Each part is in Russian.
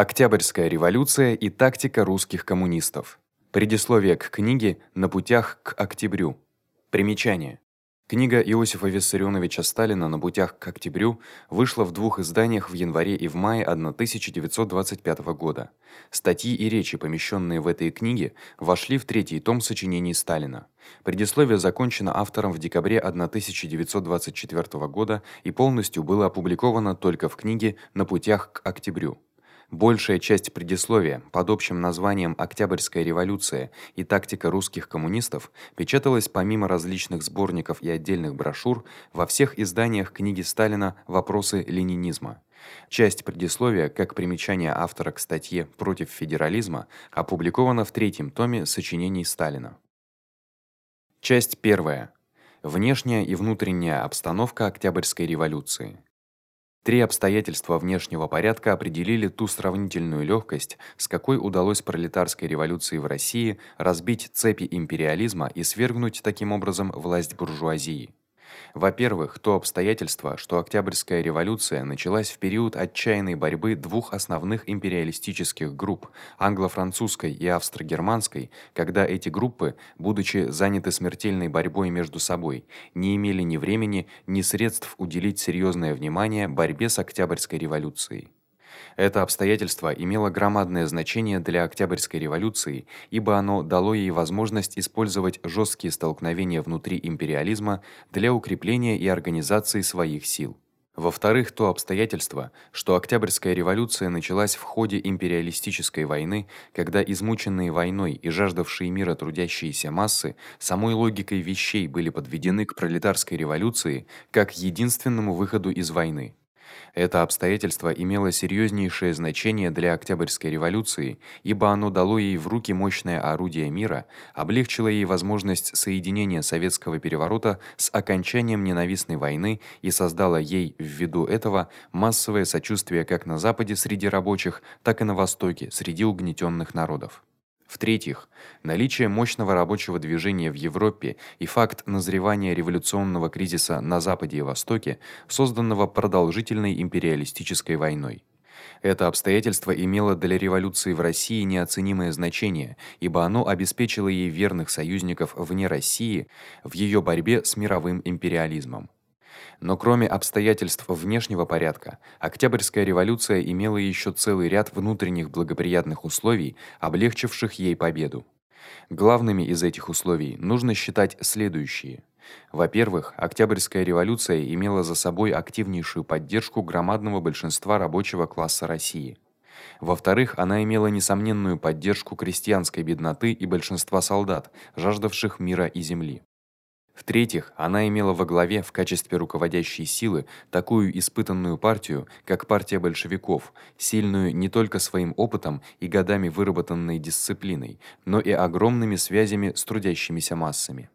Октябрьская революция и тактика русских коммунистов. Предисловие к книге На путях к октябрю. Примечание. Книга Иосифа Виссарионовича Сталина На путях к октябрю вышла в двух изданиях в январе и в мае 1925 года. Статьи и речи, помещенные в этой книге, вошли в третий том сочинений Сталина. Предисловие закончено автором в декабре 1924 года и полностью было опубликовано только в книге На путях к октябрю. Большая часть предисловия под общим названием Октябрьская революция и тактика русских коммунистов печаталась помимо различных сборников и отдельных брошюр во всех изданиях книги Сталина Вопросы ленинизма. Часть предисловия, как примечание автора к статье Против федерализма, опубликована в третьем томе сочинений Сталина. Часть первая. Внешняя и внутренняя обстановка Октябрьской революции. Три обстоятельства внешнего порядка определили ту сравнительную лёгкость, с какой удалось пролетарской революции в России разбить цепи империализма и свергнуть таким образом власть буржуазии. Во-первых, то обстоятельство, что Октябрьская революция началась в период отчаянной борьбы двух основных империалистических групп англо-французской и австро-германской, когда эти группы, будучи заняты смертельной борьбой между собой, не имели ни времени, ни средств уделить серьёзное внимание борьбе с Октябрьской революцией. Это обстоятельство имело громадное значение для Октябрьской революции, ибо оно дало ей возможность использовать жёсткие столкновения внутри империализма для укрепления и организации своих сил. Во-вторых, то обстоятельство, что Октябрьская революция началась в ходе империалистической войны, когда измученные войной и жаждавшие мира трудящиеся массы самой логикой вещей были подведены к пролетарской революции как единственному выходу из войны. Это обстоятельство имело серьёзнейшее значение для Октябрьской революции, ибо оно дало ей в руки мощное орудие мира, облегчило ей возможность соединения советского переворота с окончанием ненавистной войны и создало ей ввиду этого массовое сочувствие как на западе среди рабочих, так и на востоке среди угнетённых народов. В-третьих, наличие мощного рабочего движения в Европе и факт назревания революционного кризиса на западе и востоке, созданного продолжительной империалистической войной. Это обстоятельство имело для революции в России неоценимое значение, ибо оно обеспечило ей верных союзников вне России в её борьбе с мировым империализмом. Но кроме обстоятельств внешнего порядка, Октябрьская революция имела ещё целый ряд внутренних благоприятных условий, облегчивших ей победу. Главными из этих условий нужно считать следующие: во-первых, Октябрьская революция имела за собой активнейшую поддержку громадного большинства рабочего класса России. Во-вторых, она имела несомненную поддержку крестьянской бедноты и большинства солдат, жаждавших мира и земли. В-третьих, она имела во главе в качестве руководящей силы такую испытанную партию, как партия большевиков, сильную не только своим опытом и годами выработанной дисциплиной, но и огромными связями с трудящимися массами.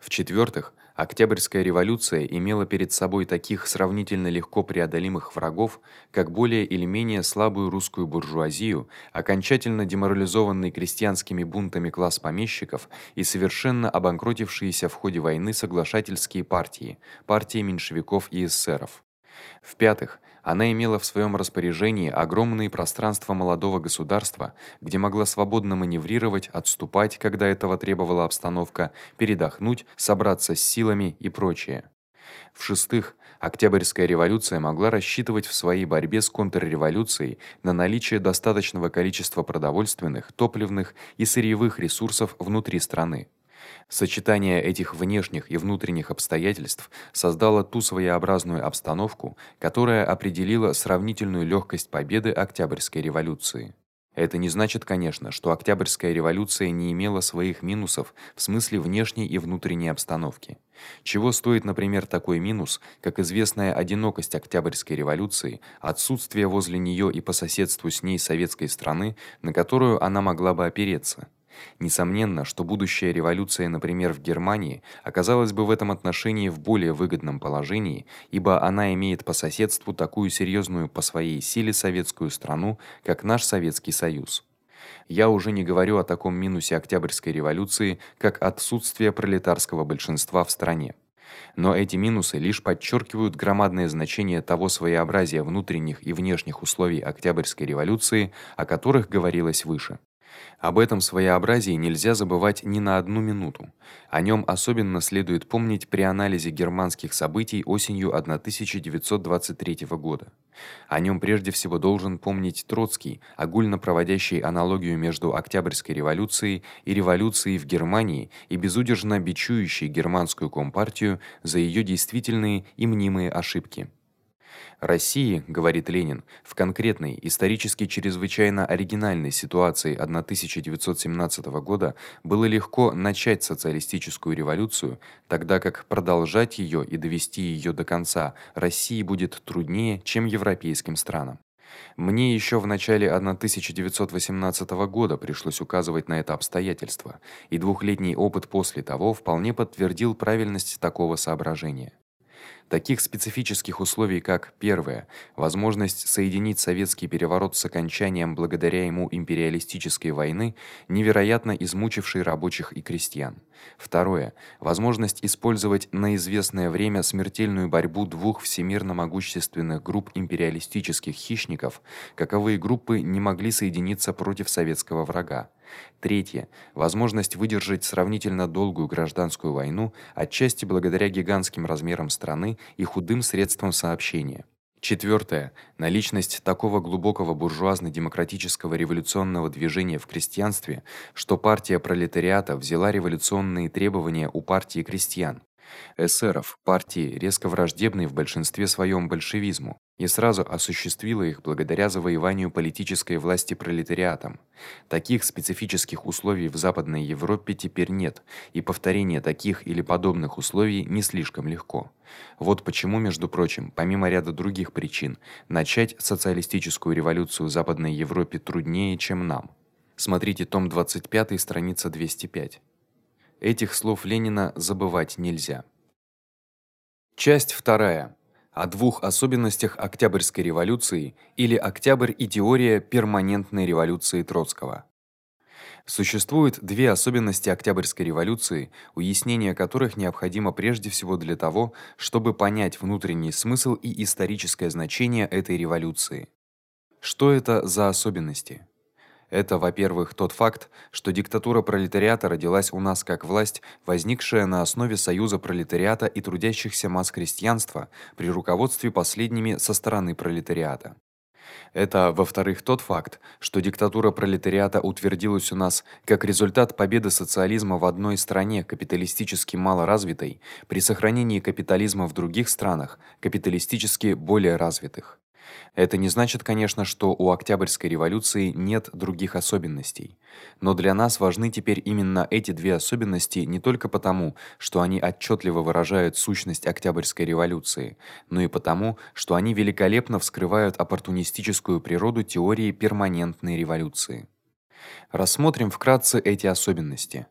В-четвёртых, Октябрьская революция имела перед собой таких сравнительно легко преодолимых врагов, как более или менее слабую русскую буржуазию, окончательно деморализованный крестьянскими бунтами класс помещиков и совершенно обанкротившиеся в ходе войны соглашательские партии, партии меньшевиков и эсеров. В-пятых, она имела в своём распоряжении огромные пространства молодого государства, где могла свободно маневрировать, отступать, когда этого требовала обстановка, передохнуть, собраться с силами и прочее. В-шестых, Октябрьская революция могла рассчитывать в своей борьбе с контрреволюцией на наличие достаточного количества продовольственных, топливных и сырьевых ресурсов внутри страны. Сочетание этих внешних и внутренних обстоятельств создало ту своеобразную обстановку, которая определила сравнительную лёгкость победы Октябрьской революции. Это не значит, конечно, что Октябрьская революция не имела своих минусов в смысле внешней и внутренней обстановки. Чего стоит, например, такой минус, как известная одинокость Октябрьской революции, отсутствие возле неё и по соседству с ней советской страны, на которую она могла бы опереться. Несомненно, что будущая революция, например, в Германии, оказалась бы в этом отношении в более выгодном положении, ибо она имеет по соседству такую серьёзную по своей силе советскую страну, как наш Советский Союз. Я уже не говорю о таком минусе Октябрьской революции, как отсутствие пролетарского большинства в стране. Но эти минусы лишь подчеркивают громадное значение того своеобразия внутренних и внешних условий Октябрьской революции, о которых говорилось выше. Об этом своеобразии нельзя забывать ни на одну минуту. О нём особенно следует помнить при анализе германских событий осенью 1923 года. О нём прежде всего должен помнить Троцкий, огульно проводящий аналогию между Октябрьской революцией и революцией в Германии и безудержно бичующий германскую компартию за её действительные и мнимые ошибки. России, говорит Ленин, в конкретной, исторически чрезвычайно оригинальной ситуации 1917 года было легко начать социалистическую революцию, тогда как продолжать её и довести её до конца России будет труднее, чем европейским странам. Мне ещё в начале 1918 года пришлось указывать на это обстоятельство, и двухлетний опыт после того вполне подтвердил правильность такого соображения. Таких специфических условий, как первое возможность соединить советский переворот с окончанием благодаря ему империалистической войны, невероятно измучившей рабочих и крестьян. Второе возможность использовать на известное время смертельную борьбу двух всемирно могущественных групп империалистических хищников, каковые группы не могли соединиться против советского врага. Третье. Возможность выдержать сравнительно долгую гражданскую войну, отчасти благодаря гигантским размерам страны и худым средствам сообщения. Четвёртое наличность такого глубокого буржуазно-демократического революционного движения в крестьянстве, что партия пролетариата взяла революционные требования у партии крестьян эсеров, партии, резко враждебной в большинстве своём большевизму, и сразу осуществила их благодаря завоеванию политической власти пролетариатом. Таких специфических условий в Западной Европе теперь нет, и повторение таких или подобных условий не слишком легко. Вот почему, между прочим, помимо ряда других причин, начать социалистическую революцию в Западной Европе труднее, чем нам. Смотрите том 25, страница 205. Этих слов Ленина забывать нельзя. Часть вторая. О двух особенностях Октябрьской революции или Октябрь и теория перманентной революции Троцкого. Существует две особенности Октябрьской революции, уяснение которых необходимо прежде всего для того, чтобы понять внутренний смысл и историческое значение этой революции. Что это за особенности? Это, во-первых, тот факт, что диктатура пролетариата родилась у нас как власть, возникшая на основе союза пролетариата и трудящихся масс крестьянства при руководстве последними со стороны пролетариата. Это, во-вторых, тот факт, что диктатура пролетариата утвердилась у нас как результат победы социализма в одной стране капиталистически малоразвитой при сохранении капитализма в других странах капиталистически более развитых. Это не значит, конечно, что у Октябрьской революции нет других особенностей, но для нас важны теперь именно эти две особенности не только потому, что они отчётливо выражают сущность Октябрьской революции, но и потому, что они великолепно вскрывают оппортунистическую природу теории перманентной революции. Рассмотрим вкратце эти особенности.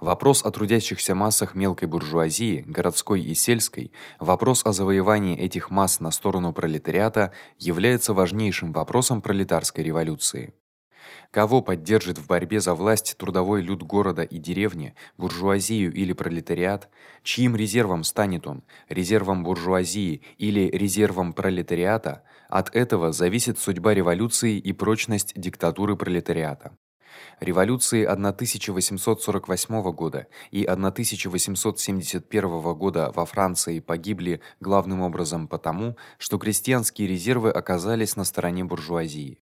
Вопрос о трудящихся массах мелкой буржуазии, городской и сельской, вопрос о завоевании этих масс на сторону пролетариата является важнейшим вопросом пролетарской революции. Кого поддержит в борьбе за власть трудовой люд города и деревни, буржуазию или пролетариат, чьим резервом станет он, резервом буржуазии или резервом пролетариата, от этого зависит судьба революции и прочность диктатуры пролетариата. Революции 1848 года и 1871 года во Франции погибли главным образом потому, что крестьянские резервы оказались на стороне буржуазии.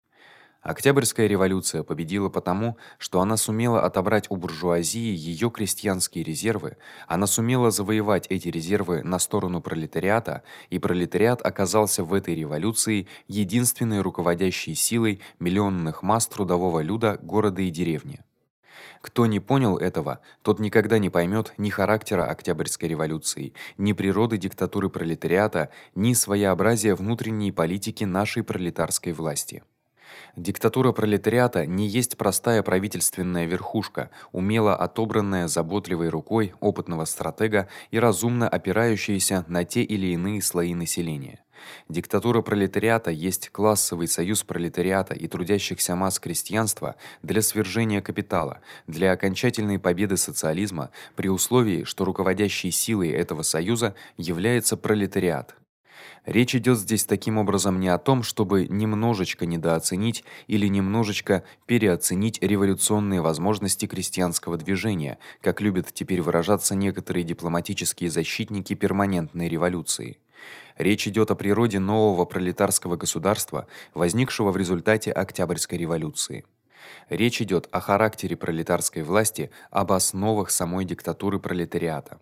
Октябрьская революция победила потому, что она сумела отобрать у буржуазии её крестьянские резервы, она сумела завоевать эти резервы на сторону пролетариата, и пролетариат оказался в этой революции единственной руководящей силой миллионных масс трудового люда города и деревни. Кто не понял этого, тот никогда не поймёт ни характера Октябрьской революции, ни природы диктатуры пролетариата, ни своеобразия внутренней политики нашей пролетарской власти. Диктатура пролетариата не есть простая правительственная верхушка, умело отобранная заботливой рукой опытного стратега и разумно опирающаяся на те или иные слои населения. Диктатура пролетариата есть классовый союз пролетариата и трудящихся масс крестьянства для свержения капитала, для окончательной победы социализма при условии, что руководящей силой этого союза является пролетариат. Речь идёт здесь таким образом не о том, чтобы немножечко недооценить или немножечко переоценить революционные возможности крестьянского движения, как любят теперь выражаться некоторые дипломатические защитники перманентной революции. Речь идёт о природе нового пролетарского государства, возникшего в результате Октябрьской революции. Речь идёт о характере пролетарской власти, об основах самой диктатуры пролетариата.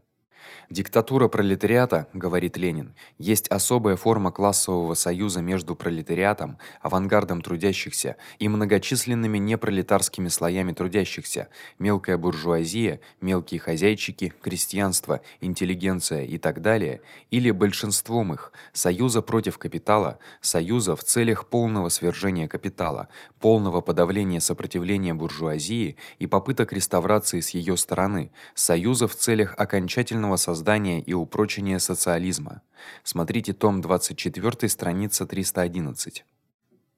Диктатура пролетариата, говорит Ленин, есть особая форма классового союза между пролетариатом, авангардом трудящихся и многочисленными непролетарскими слоями трудящихся: мелкая буржуазия, мелкие хозяйчики, крестьянство, интеллигенция и так далее, или большинством их, союза против капитала, союза в целях полного свержения капитала, полного подавления сопротивления буржуазии и попыток реставрации с её стороны, союза в целях окончательного создания и упрочения социализма. Смотрите том 24, страница 311.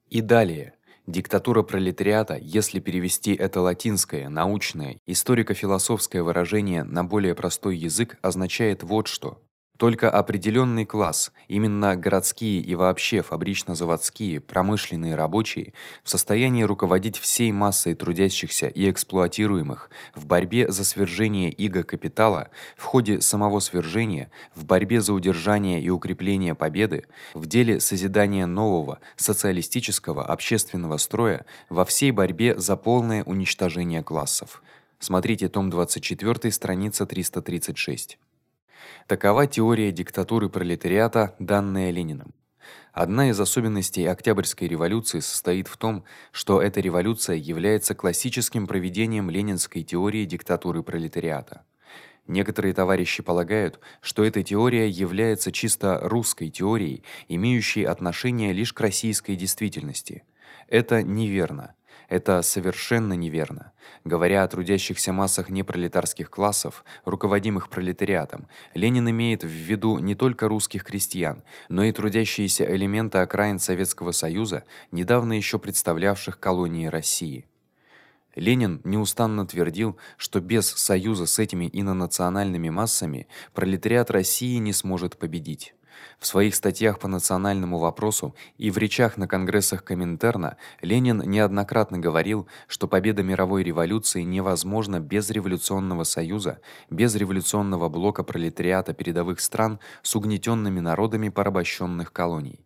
И далее. Диктатура пролетариата, если перевести это латинское, научное, историко-философское выражение на более простой язык, означает вот что: только определённый класс, именно городские и вообще фабрично-заводские, промышленные рабочие, в состоянии руководить всей массой трудящихся и эксплуатируемых в борьбе за свержение иго капитала, в ходе самого свержения, в борьбе за удержание и укрепление победы, в деле созидания нового социалистического общественного строя, во всей борьбе за полное уничтожение классов. Смотрите том 24, страница 336. Такова теория диктатуры пролетариата, данная Лениным. Одна из особенностей Октябрьской революции состоит в том, что эта революция является классическим проведением ленинской теории диктатуры пролетариата. Некоторые товарищи полагают, что эта теория является чисто русской теорией, имеющей отношение лишь к российской действительности. Это неверно. Это совершенно неверно. Говоря о трудящихся массах непролетарских классов, руководимых пролетариатом, Ленин имеет в виду не только русских крестьян, но и трудящиеся элементы окраин Советского Союза, недавно ещё представлявших колонии России. Ленин неустанно твердил, что без союза с этими инонациональными массами пролетариат России не сможет победить. В своих статьях по национальному вопросу и в речах на конгрессах Коминтерна Ленин неоднократно говорил, что победа мировой революции невозможна без революционного союза, без революционного блока пролетариата передовых стран с угнетёнными народами порабощённых колоний.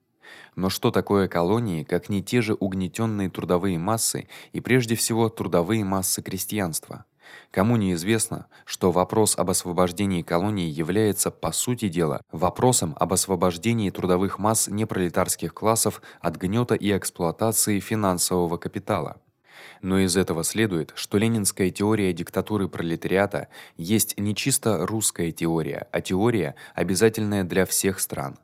Но что такое колонии, как не те же угнетённые трудовые массы и прежде всего трудовые массы крестьянства? Кому неизвестно, что вопрос об освобождении колоний является по сути дела вопросом об освобождении трудовых масс непролетарских классов от гнёта и эксплуатации финансового капитала. Но из этого следует, что ленинская теория диктатуры пролетариата есть не чисто русская теория, а теория, обязательная для всех стран.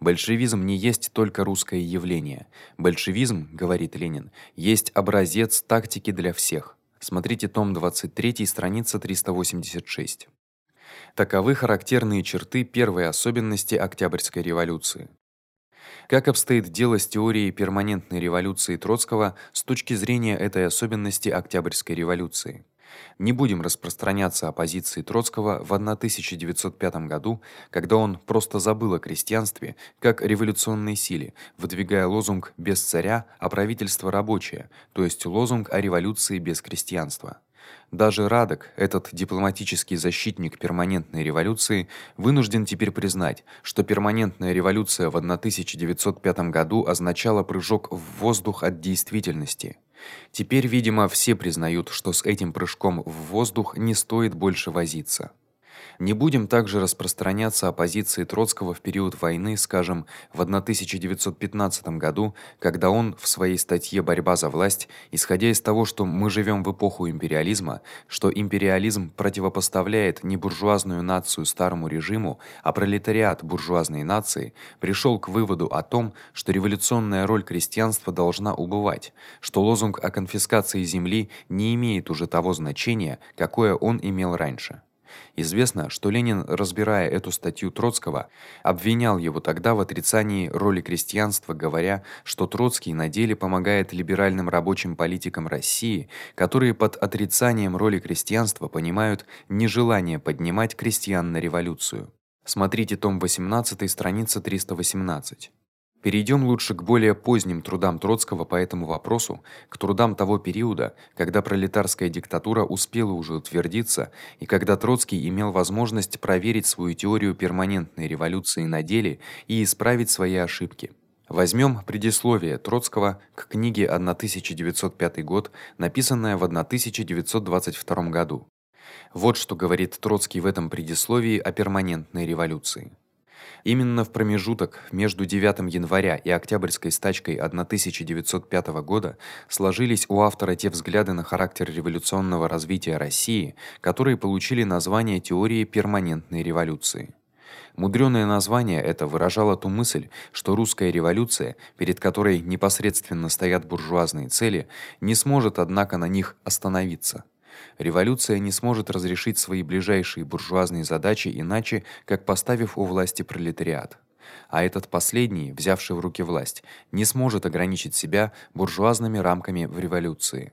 Большевизм не есть только русское явление. Большевизм, говорит Ленин, есть образец тактики для всех. Смотрите том 23, страница 386. Таковы характерные черты первой особенности Октябрьской революции. Как обстоит дело с теорией перманентной революции Троцкого с точки зрения этой особенности Октябрьской революции? Не будем распространяться о позиции Троцкого в 1905 году, когда он просто забыл о крестьянстве как революционной силе, выдвигая лозунг без царя, а правительство рабочее, то есть лозунг о революции без крестьянства. Даже Радок, этот дипломатический защитник перманентной революции, вынужден теперь признать, что перманентная революция в 1905 году означала прыжок в воздух от действительности. Теперь, видимо, все признают, что с этим прыжком в воздух не стоит больше возиться. Не будем также распространяться о позиции Троцкого в период войны, скажем, в 1915 году, когда он в своей статье Борьба за власть, исходя из того, что мы живем в эпоху империализма, что империализм противопоставляет не буржуазную нацию старому режиму, а пролетариат буржуазной нации, пришёл к выводу о том, что революционная роль крестьянства должна убывать, что лозунг о конфискации земли не имеет уже того значения, какое он имел раньше. Известно, что Ленин, разбирая эту статью Троцкого, обвинял его тогда в отрицании роли крестьянства, говоря, что Троцкий на деле помогает либеральным рабочим политикам России, которые под отрицанием роли крестьянства понимают нежелание поднимать крестьян на революцию. Смотрите том 18, страница 318. Перейдём лучше к более поздним трудам Троцкого по этому вопросу, к трудам того периода, когда пролетарская диктатура успела уже утвердиться и когда Троцкий имел возможность проверить свою теорию перманентной революции на деле и исправить свои ошибки. Возьмём предисловие Троцкого к книге 1905 год, написанное в 1922 году. Вот что говорит Троцкий в этом предисловии о перманентной революции. Именно в промежуток между 9 января и Октябрьской стачкой 1905 года сложились у автора те взгляды на характер революционного развития России, которые получили название теории перманентной революции. Мудрёное название это выражало ту мысль, что русская революция, перед которой непосредственно стоят буржуазные цели, не сможет однако на них остановиться. Революция не сможет разрешить свои ближайшие буржуазные задачи иначе, как поставив у власти пролетариат. А этот последний, взявший в руки власть, не сможет ограничить себя буржуазными рамками в революции.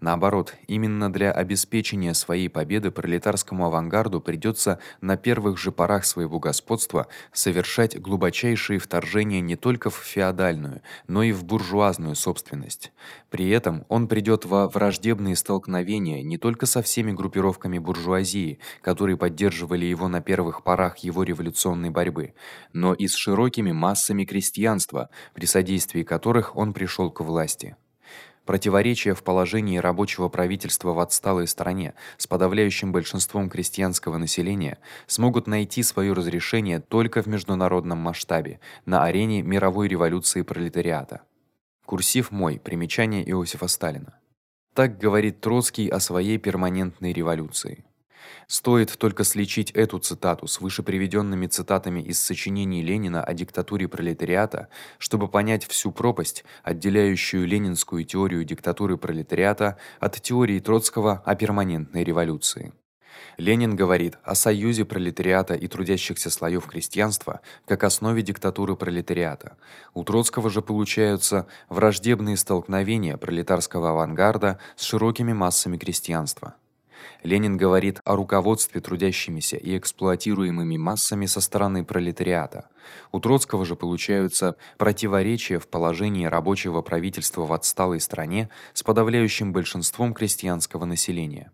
Наоборот, именно для обеспечения своей победы пролетарскому авангарду придётся на первых же порах своего господства совершать глубочайшие вторжения не только в феодальную, но и в буржуазную собственность. При этом он придёт во враждебные столкновения не только со всеми группировками буржуазии, которые поддерживали его на первых порах его революционной борьбы, но и с широкими массами крестьянства, при содействии которых он пришёл к власти. Противоречия в положении рабочего правительства в отсталой стране с подавляющим большинством крестьянского населения смогут найти своё разрешение только в международном масштабе, на арене мировой революции пролетариата. Курсив мой. Примечание Иосифа Сталина. Так говорит Троцкий о своей перманентной революции. Стоит только сличить эту цитату с выше приведёнными цитатами из сочинений Ленина о диктатуре пролетариата, чтобы понять всю пропасть, отделяющую ленинскую теорию диктатуры пролетариата от теории Троцкого о перманентной революции. Ленин говорит о союзе пролетариата и трудящихся слоёв крестьянства как основе диктатуры пролетариата. У Троцкого же получаются враждебные столкновения пролетарского авангарда с широкими массами крестьянства. Ленин говорит о руководстве трудящимися и эксплуатируемыми массами со стороны пролетариата. У Троцкого же получаются противоречия в положении рабочего правительства в отсталой стране с подавляющим большинством крестьянского населения.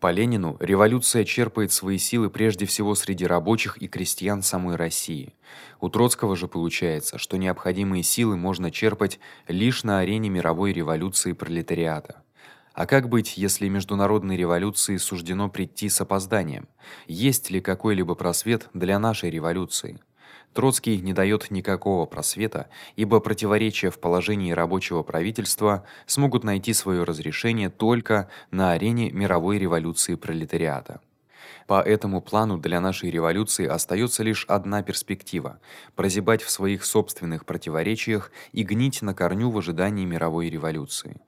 По Ленину революция черпает свои силы прежде всего среди рабочих и крестьян самой России. У Троцкого же получается, что необходимые силы можно черпать лишь на арене мировой революции пролетариата. А как быть, если международной революции суждено прийти с опозданием? Есть ли какой-либо просвет для нашей революции? Троцкий не даёт никакого просвета, ибо противоречия в положении рабочего правительства смогут найти своё разрешение только на арене мировой революции пролетариата. По этому плану для нашей революции остаётся лишь одна перспектива прозябать в своих собственных противоречиях и гнить на корню в ожидании мировой революции.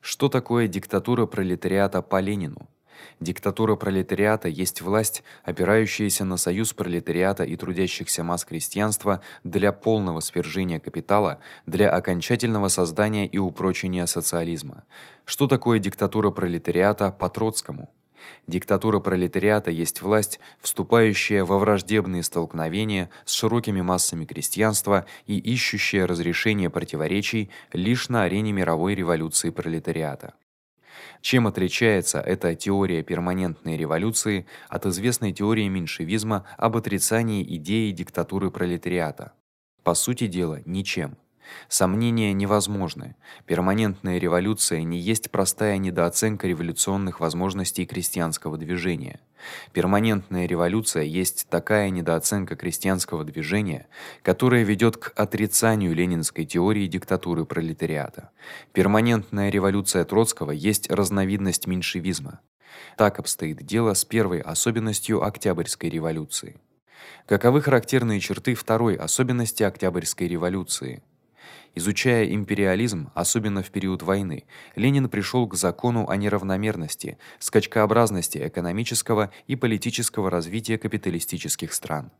Что такое диктатура пролетариата по Ленину? Диктатура пролетариата есть власть, опирающаяся на союз пролетариата и трудящихся масс крестьянства для полного свержения капитала, для окончательного создания и упрочения социализма. Что такое диктатура пролетариата по Троцкому? Диктатура пролетариата есть власть, вступающая во враждебные столкновения с широкими массами крестьянства и ищущая разрешение противоречий лишь на арене мировой революции пролетариата. Чем отличается эта теория перманентной революции от известной теории меньшевизма об отрицании идеи диктатуры пролетариата? По сути дела, ничем. Сомнения невозможны. Перманентная революция не есть простая недооценка революционных возможностей крестьянского движения. Перманентная революция есть такая недооценка крестьянского движения, которая ведёт к отрицанию ленинской теории диктатуры пролетариата. Перманентная революция Троцкого есть разновидность меньшевизма. Так обстоит дело с первой особенностью Октябрьской революции. Каковы характерные черты второй особенности Октябрьской революции? Изучая империализм, особенно в период войны, Ленин пришёл к закону о неравномерности, скачкообразности экономического и политического развития капиталистических стран.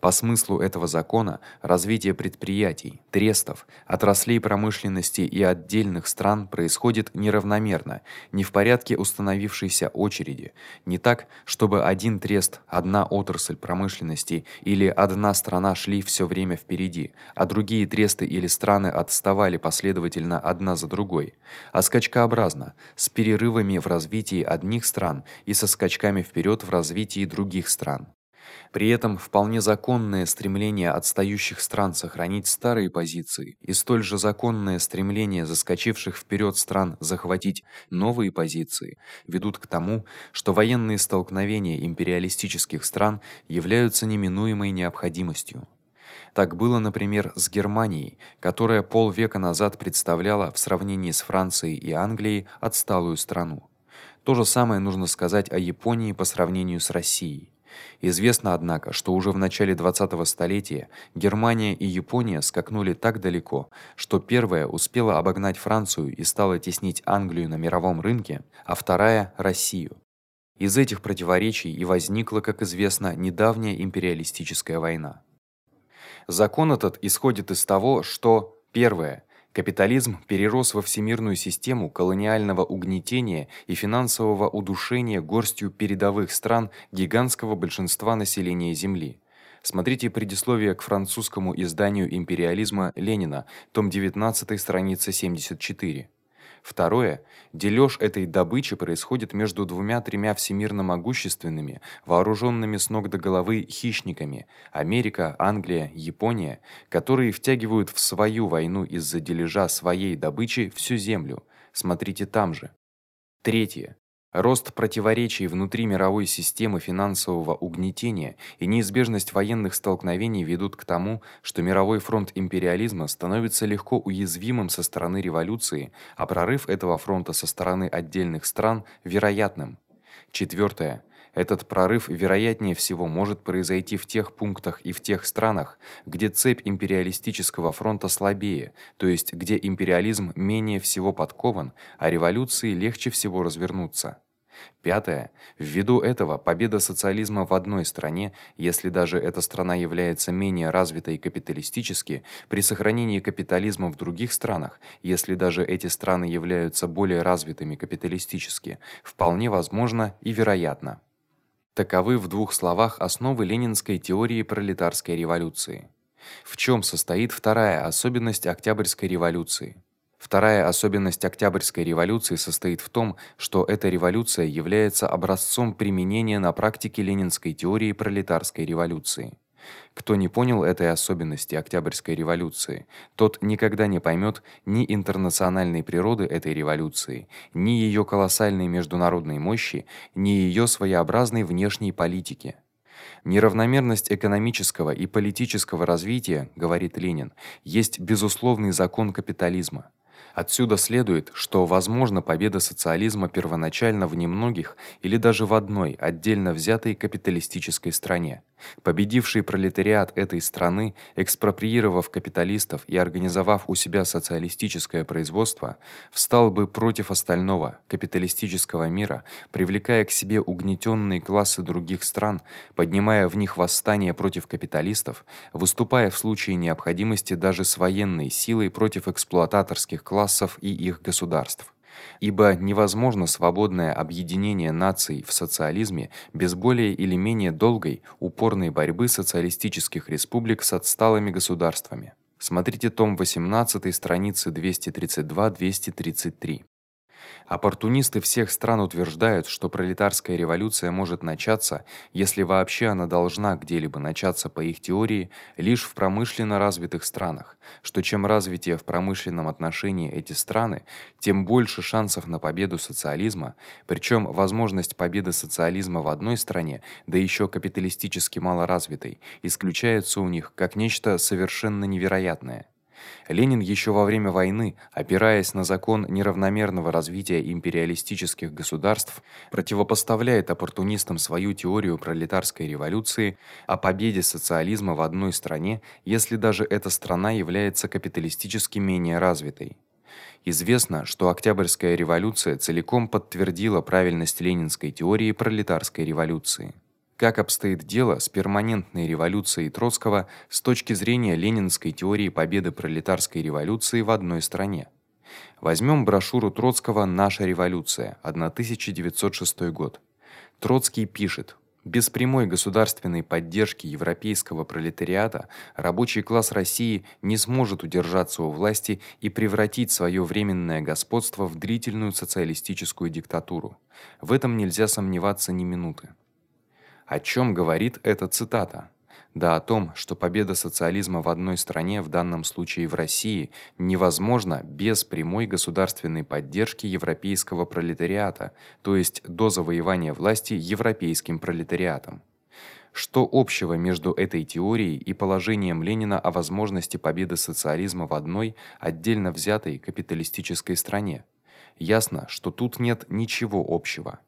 По смыслу этого закона развитие предприятий, трестов, отраслей промышленности и отдельных стран происходит неравномерно, не в порядке установившейся очереди, не так, чтобы один трест, одна отрасль промышленности или одна страна шли всё время впереди, а другие тресты или страны отставали последовательно одна за другой, а скачкообразно, с перерывами в развитии одних стран и со скачками вперёд в развитии других стран. При этом вполне законное стремление отстающих стран сохранить старые позиции и столь же законное стремление заскочивших вперёд стран захватить новые позиции ведут к тому, что военные столкновения империалистических стран являются неминуемой необходимостью. Так было, например, с Германией, которая полвека назад представляла в сравнении с Францией и Англией отсталую страну. То же самое нужно сказать о Японии по сравнению с Россией. Известно, однако, что уже в начале 20-го столетия Германия и Япония скакнули так далеко, что первая успела обогнать Францию и стала теснить Англию на мировом рынке, а вторая Россию. Из этих противоречий и возникла, как известно, недавняя империалистическая война. Закон этот исходит из того, что первое Капитализм перерос во всемирную систему колониального угнетения и финансового удушения горстью передовых стран гигантского большинства населения Земли. Смотрите предисловие к французскому изданию Империализма Ленина, том 19, страница 74. Второе делёж этой добычи происходит между двумя-тремя всемирно могущественными, вооружёнными с ног до головы хищниками: Америка, Англия, Япония, которые втягивают в свою войну из-за дележа своей добычи всю землю. Смотрите там же. Третье Рост противоречий внутри мировой системы финансового угнетения и неизбежность военных столкновений ведут к тому, что мировой фронт империализма становится легко уязвимым со стороны революции, а прорыв этого фронта со стороны отдельных стран вероятным. Четвёртое этот прорыв вероятнее всего может произойти в тех пунктах и в тех странах, где цепь империалистического фронта слабее, то есть где империализм менее всего подкован, а революции легче всего развернуться. Пятое. Ввиду этого победа социализма в одной стране, если даже эта страна является менее развитой капиталистически, при сохранении капитализма в других странах, если даже эти страны являются более развитыми капиталистически, вполне возможно и вероятно. Таковы в двух словах основы ленинской теории пролетарской революции. В чём состоит вторая особенность Октябрьской революции? Вторая особенность Октябрьской революции состоит в том, что эта революция является образцом применения на практике ленинской теории пролетарской революции. Кто не понял этой особенности Октябрьской революции, тот никогда не поймёт ни интернациональной природы этой революции, ни её колоссальной международной мощи, ни её своеобразной внешней политики. Неравномерность экономического и политического развития, говорит Ленин, есть безусловный закон капитализма. Отсюда следует, что возможна победа социализма первоначально в немногих или даже в одной отдельно взятой капиталистической стране. Победивший пролетариат этой страны, экспроприировав капиталистов и организовав у себя социалистическое производство, встал бы против остального капиталистического мира, привлекая к себе угнетённые классы других стран, поднимая в них восстание против капиталистов, выступая в случае необходимости даже с военной силой против эксплуататорских классов и их государств. Ибо невозможно свободное объединение наций в социализме без более или менее долгой, упорной борьбы социалистических республик с отсталыми государствами. Смотрите том 18, страницы 232-233. Оппортунисты всех стран утверждают, что пролетарская революция может начаться, если вообще она должна где-либо начаться по их теории, лишь в промышленно развитых странах, что чем развитее в промышленном отношении эти страны, тем больше шансов на победу социализма, причём возможность победы социализма в одной стране, да ещё капиталистически малоразвитой, исключается у них как нечто совершенно невероятное. Ленин ещё во время войны, опираясь на закон неравномерного развития империалистических государств, противопоставляет оппортунистам свою теорию пролетарской революции о победе социализма в одной стране, если даже эта страна является капиталистически менее развитой. Известно, что Октябрьская революция целиком подтвердила правильность ленинской теории пролетарской революции. Как обстоит дело с перманентной революцией Троцкого с точки зрения ленинской теории победы пролетарской революции в одной стране? Возьмем брошюру Троцкого Наша революция, 1906 год. Троцкий пишет: без прямой государственной поддержки европейского пролетариата рабочий класс России не сможет удержаться у власти и превратить своё временное господство в длительную социалистическую диктатуру. В этом нельзя сомневаться ни минуты. О чём говорит эта цитата? Да о том, что победа социализма в одной стране, в данном случае в России, невозможна без прямой государственной поддержки европейского пролетариата, то есть до завоевания власти европейским пролетариатом. Что общего между этой теорией и положением Ленина о возможности победы социализма в одной отдельно взятой капиталистической стране? Ясно, что тут нет ничего общего.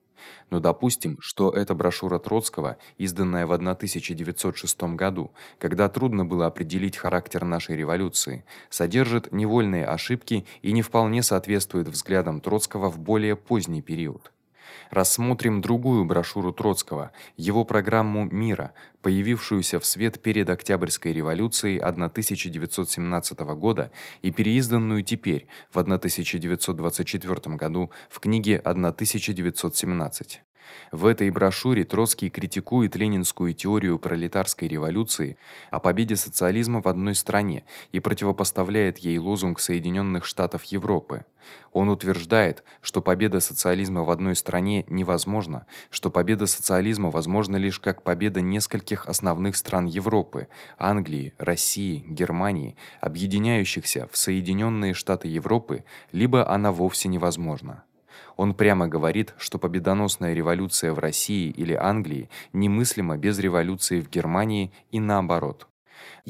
Но допустим, что эта брошюра Троцкого, изданная в 1906 году, когда трудно было определить характер нашей революции, содержит невольные ошибки и не вполне соответствует взглядам Троцкого в более поздний период. Рассмотрим другую брошюру Троцкого, его программу мира, появившуюся в свет перед Октябрьской революцией 1917 года и переизданную теперь в 1924 году в книге 1917. В этой брошюре Троцкий критикует ленинскую теорию пролетарской революции о победе социализма в одной стране и противопоставляет ей лозунг Соединённых Штатов Европы. Он утверждает, что победа социализма в одной стране невозможна, что победа социализма возможна лишь как победа нескольких основных стран Европы: Англии, России, Германии, объединяющихся в Соединённые Штаты Европы, либо она вовсе невозможна. Он прямо говорит, что победоносная революция в России или Англии немыслима без революции в Германии и наоборот.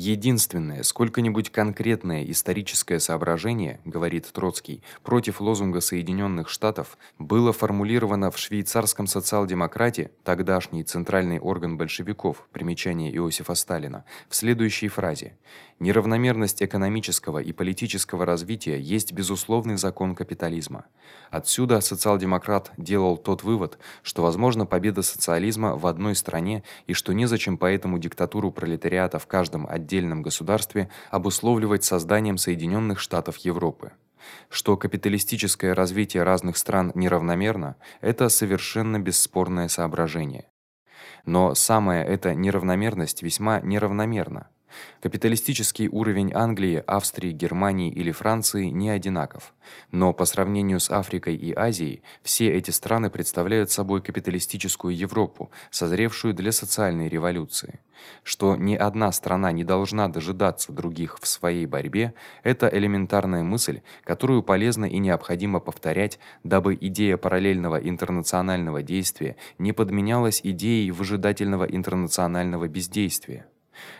Единственное сколько-нибудь конкретное историческое соображение, говорит Троцкий, против лозунга Соединённых Штатов было формулировано в швейцарском социал-демократе, тогдашний центральный орган большевиков, примечание Иосифа Сталина, в следующей фразе: Неравномерность экономического и политического развития есть безусловный закон капитализма. Отсюда социал-демократ делал тот вывод, что возможна победа социализма в одной стране и что незачем поэтому диктатуру пролетариата в каждом отдельном государстве обусловливать созданием Соединённых Штатов Европы. Что капиталистическое развитие разных стран неравномерно это совершенно бесспорное соображение. Но самая эта неравномерность весьма неравномерна. Капиталистический уровень Англии, Австрии, Германии или Франции не одинаков. Но по сравнению с Африкой и Азией, все эти страны представляют собой капиталистическую Европу, созревшую для социальной революции. Что ни одна страна не должна дожидаться других в своей борьбе это элементарная мысль, которую полезно и необходимо повторять, дабы идея параллельного интернационального действия не подменялась идеей выжидательного интернационального бездействия.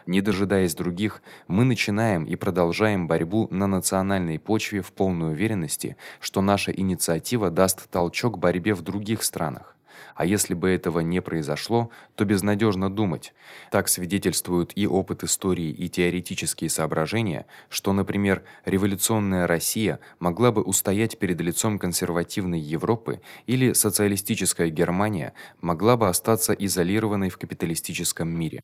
Не дожидаясь других, мы начинаем и продолжаем борьбу на национальной почве в полной уверенности, что наша инициатива даст толчок борьбе в других странах. А если бы этого не произошло, то безнадежно думать. Так свидетельствуют и опыт истории, и теоретические соображения, что, например, революционная Россия могла бы устоять перед лицом консервативной Европы или социалистическая Германия могла бы остаться изолированной в капиталистическом мире.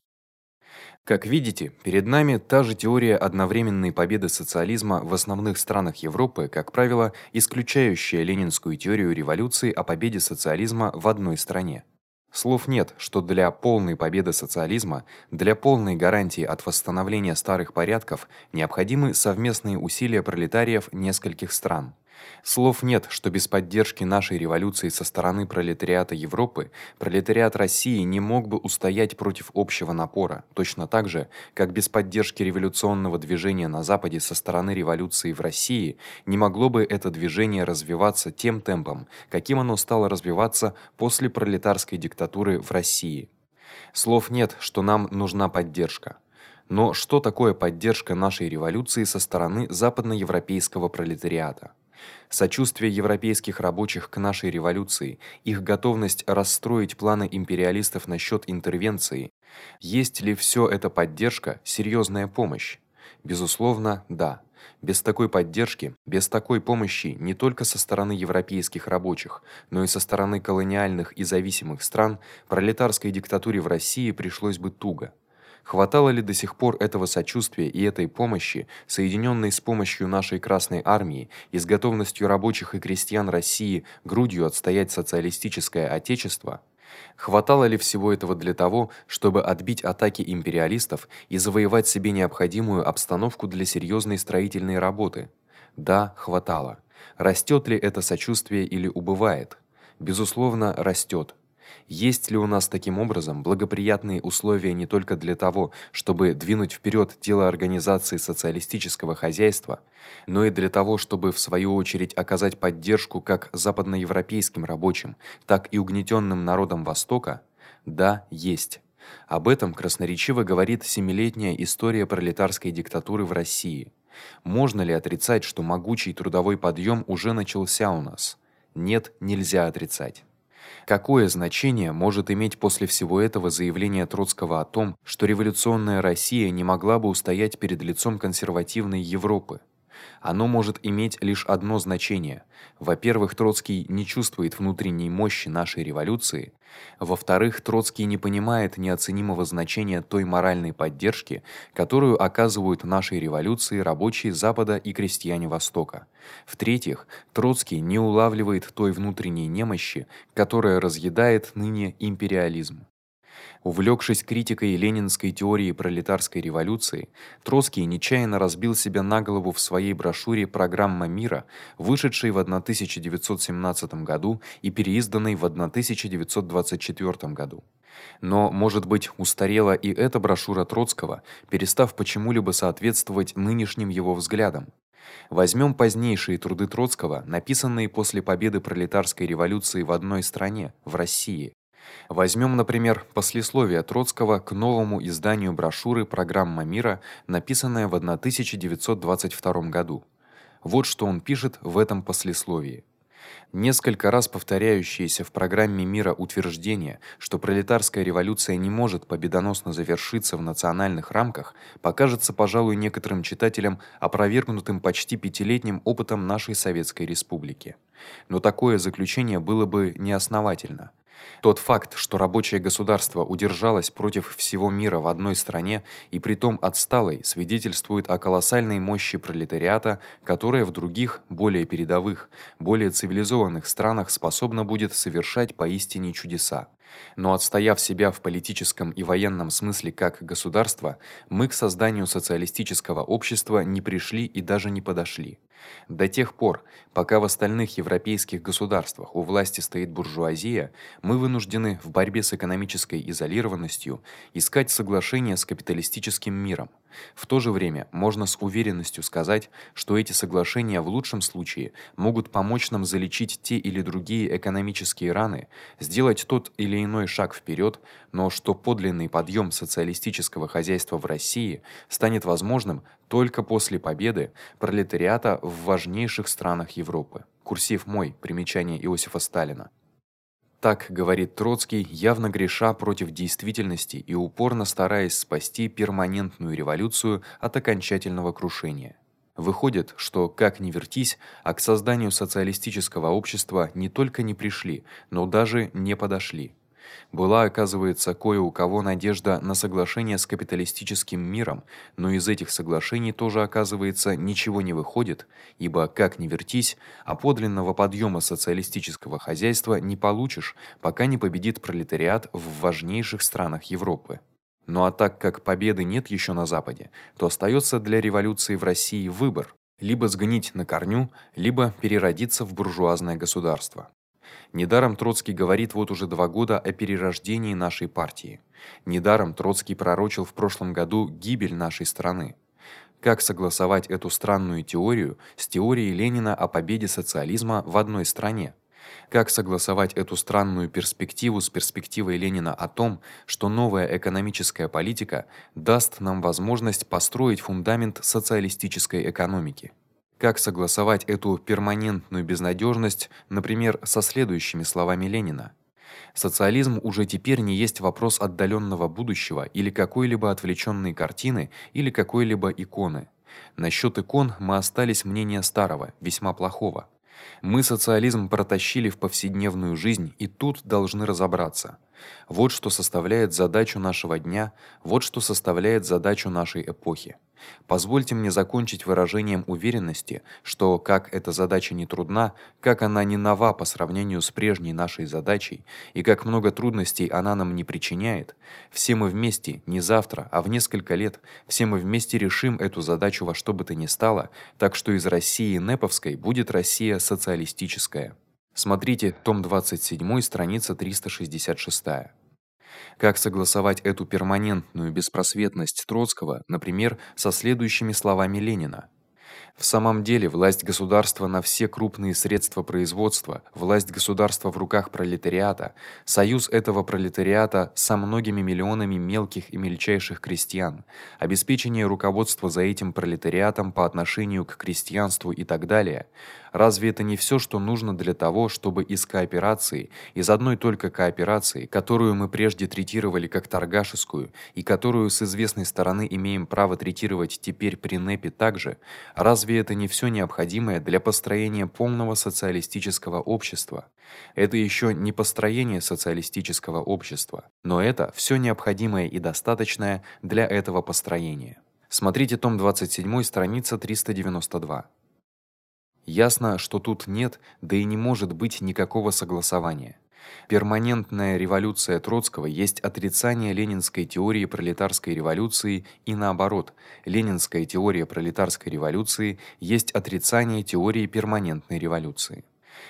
Как видите, перед нами та же теория одновременной победы социализма в основных странах Европы, как правило, исключающая ленинскую теорию революции о победе социализма в одной стране. Слов нет, что для полной победы социализма, для полной гарантии от восстановления старых порядков необходимы совместные усилия пролетариев нескольких стран. Слов нет, что без поддержки нашей революции со стороны пролетариата Европы пролетариат России не мог бы устоять против общего напора, точно так же, как без поддержки революционного движения на западе со стороны революции в России не могло бы это движение развиваться тем темпом, каким оно стало развиваться после пролетарской диктатуры в России. Слов нет, что нам нужна поддержка. Но что такое поддержка нашей революции со стороны западноевропейского пролетариата? Сочувствие европейских рабочих к нашей революции, их готовность расстроить планы империалистов насчёт интервенции, есть ли всё это поддержка, серьёзная помощь? Безусловно, да. Без такой поддержки, без такой помощи не только со стороны европейских рабочих, но и со стороны колониальных и зависимых стран пролетарской диктатуре в России пришлось бы туго. Хватало ли до сих пор этого сочувствия и этой помощи, соединённой с помощью нашей Красной армии и с готовностью рабочих и крестьян России грудью отстоять социалистическое отечество? Хватало ли всего этого для того, чтобы отбить атаки империалистов и завоевать себе необходимую обстановку для серьёзной строительной работы? Да, хватало. Растёт ли это сочувствие или убывает? Безусловно, растёт. Есть ли у нас таким образом благоприятные условия не только для того, чтобы двинуть вперёд дело организации социалистического хозяйства, но и для того, чтобы в свою очередь оказать поддержку как западноевропейским рабочим, так и угнетённым народам Востока? Да, есть. Об этом красноречиво говорит семилетняя история пролетарской диктатуры в России. Можно ли отрицать, что могучий трудовой подъём уже начался у нас? Нет, нельзя отрицать. Какое значение может иметь после всего этого заявление Троцкого о том, что революционная Россия не могла бы устоять перед лицом консервативной Европы? Оно может иметь лишь одно значение. Во-первых, Троцкий не чувствует внутренней мощи нашей революции, во-вторых, Троцкий не понимает неоценимого значения той моральной поддержки, которую оказывают нашей революции рабочие Запада и крестьяне Востока. В-третьих, Троцкий не улавливает той внутренней немощи, которая разъедает ныне империализм. Увлёкшись критикой ленинской теории пролетарской революции, Троцкий нечаянно разбил себе на голову в своей брошюре Программа мира, вышедшей в 1917 году и переизданной в 1924 году. Но, может быть, устарела и эта брошюра Троцкого, перестав почему-либо соответствовать нынешним его взглядам. Возьмём позднейшие труды Троцкого, написанные после победы пролетарской революции в одной стране, в России. Возьмём, например, послесловие Троцкого к новому изданию брошюры Программа мира, написанное в 1922 году. Вот что он пишет в этом послесловии. Несколько раз повторяющееся в программе мира утверждение, что пролетарская революция не может победоносно завершиться в национальных рамках, покажется, пожалуй, некоторым читателям опровергнутым почти пятилетним опытом нашей советской республики. Но такое заключение было бы неосновательно. Тот факт, что рабочее государство удержалось против всего мира в одной стране и притом отсталой, свидетельствует о колоссальной мощи пролетариата, которая в других, более передовых, более цивилизованных странах способна будет совершать поистине чудеса. Но отстояв себя в политическом и военном смысле как государство, мы к созданию социалистического общества не пришли и даже не подошли. До тех пор, пока в остальных европейских государствах у власти стоит буржуазия, мы вынуждены в борьбе с экономической изолированностью искать соглашения с капиталистическим миром. В то же время можно с уверенностью сказать, что эти соглашения в лучшем случае могут помочь нам залечить те или другие экономические раны, сделать тот или иной шаг вперёд, но что подлинный подъём социалистического хозяйства в России станет возможным только после победы пролетариата в важнейших странах Европы. Курсив мой. Примечание Иосифа Сталина. Так говорит Троцкий, явно греша против действительности и упорно стараясь спасти перманентную революцию от окончательного крушения. Выходит, что как ни вертись, а к созданию социалистического общества не только не пришли, но даже не подошли. Была, оказывается, кое у кого надежда на соглашение с капиталистическим миром, но из этих соглашений тоже, оказывается, ничего не выходит, ибо как ни вертись, а подлинного подъёма социалистического хозяйства не получишь, пока не победит пролетариат в важнейших странах Европы. Ну а так как победы нет ещё на западе, то остаётся для революции в России выбор: либо сгнить на корню, либо переродиться в буржуазное государство. Недаром Троцкий говорит вот уже два года о перерождении нашей партии. Недаром Троцкий пророчил в прошлом году гибель нашей страны. Как согласовать эту странную теорию с теорией Ленина о победе социализма в одной стране? Как согласовать эту странную перспективу с перспективой Ленина о том, что новая экономическая политика даст нам возможность построить фундамент социалистической экономики? Как согласовать эту перманентную безнадёжность, например, со следующими словами Ленина: Социализм уже теперь не есть вопрос отдалённого будущего или какой-либо отвлечённой картины или какой-либо иконы. Насчёт икон мы остались мнения старого, весьма плохого. Мы социализм протащили в повседневную жизнь и тут должны разобраться. Вот что составляет задачу нашего дня, вот что составляет задачу нашей эпохи. Позвольте мне закончить выражением уверенности, что как эта задача не трудна, как она не нова по сравнению с прежней нашей задачей и как много трудностей она нам не причиняет, все мы вместе, не завтра, а в несколько лет, все мы вместе решим эту задачу во что бы то ни стало, так что из России неповской будет Россия социалистическая. Смотрите том 27, страница 366. Как согласовать эту перманентную беспросветность Троцкого, например, со следующими словами Ленина: в самом деле, власть государства на все крупные средства производства, власть государства в руках пролетариата, союз этого пролетариата со многими миллионами мелких и мельчайших крестьян, обеспечение руководства за этим пролетариатом по отношению к крестьянству и так далее. Разве это не всё, что нужно для того, чтобы из кооперации, из одной только кооперации, которую мы прежде третировали как торгашескую и которую с известной стороны имеем право третировать теперь при НЭПе также, Разве это не всё необходимое для построения полного социалистического общества? Это ещё не построение социалистического общества, но это всё необходимое и достаточное для этого построения. Смотрите том 27, страница 392. Ясно, что тут нет, да и не может быть никакого согласования. Перманентная революция Троцкого есть отрицание ленинской теории пролетарской революции и наоборот. Ленинская теория пролетарской революции есть отрицание теории перманентной революции.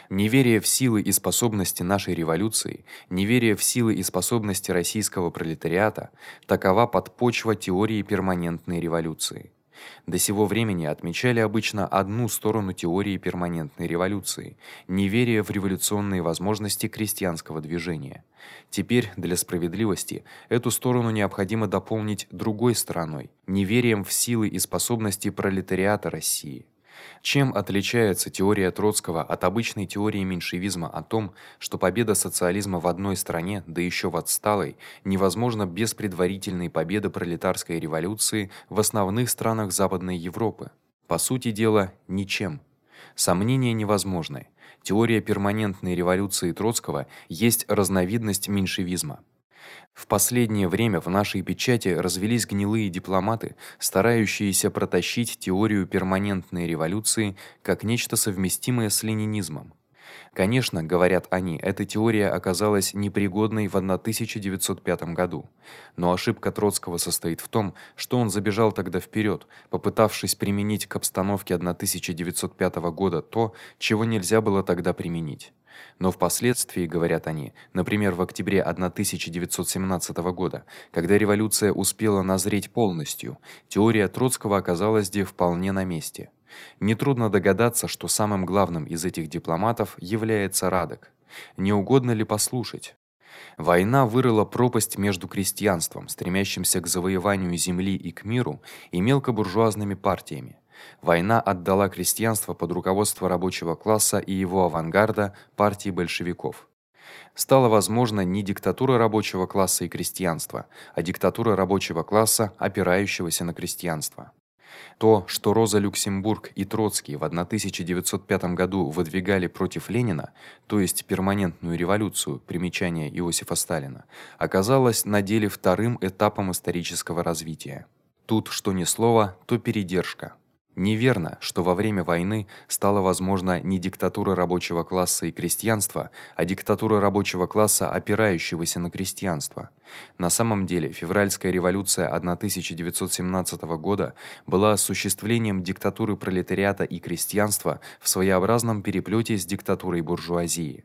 Неверие в силы и способности нашей революции, неверие в силы и способности российского пролетариата такова подпочва теории перманентной революции. До сего времени отмечали обычно одну сторону теории перманентной революции неверие в революционные возможности крестьянского движения. Теперь для справедливости эту сторону необходимо дополнить другой стороной неверием в силы и способности пролетариата России. Чем отличается теория Троцкого от обычной теории меньшевизма о том, что победа социализма в одной стране, да ещё в отсталой, невозможна без предварительной победы пролетарской революции в основных странах Западной Европы? По сути дела, ничем. Сомнения невозможны. Теория перманентной революции Троцкого есть разновидность меньшевизма. В последнее время в нашей печати развелись гнилые дипломаты, старающиеся протащить теорию перманентной революции как нечто совместимое с ленинизмом. Конечно, говорят они, эта теория оказалась непригодной в 1905 году. Но ошибка Троцкого состоит в том, что он забежал тогда вперёд, попытавшись применить к обстановке 1905 года то, чего нельзя было тогда применить. Но впоследствии, говорят они, например, в октябре 1917 года, когда революция успела назреть полностью, теория Троцкого оказалась где вполне на месте. Не трудно догадаться, что самым главным из этих дипломатов является Радок. Не угодно ли послушать? Война вырыла пропасть между крестьянством, стремящимся к завоеванию земли и к миру, и мелкобуржуазными партиями. Война отдала крестьянство под руководство рабочего класса и его авангарда партии большевиков. Стало возможно не диктатура рабочего класса и крестьянства, а диктатура рабочего класса, опирающегося на крестьянство. То, что Роза Люксембург и Троцкий в 1905 году выдвигали против Ленина, то есть перманентную революцию, примечание Иосифа Сталина, оказалось на деле вторым этапом исторического развития. Тут что ни слово, то передержка. Неверно, что во время войны стала возможна не диктатура рабочего класса и крестьянства, а диктатура рабочего класса, опирающегося на крестьянство. На самом деле, февральская революция 1917 года была осуществлением диктатуры пролетариата и крестьянства в своеобразном переплёте с диктатурой буржуазии.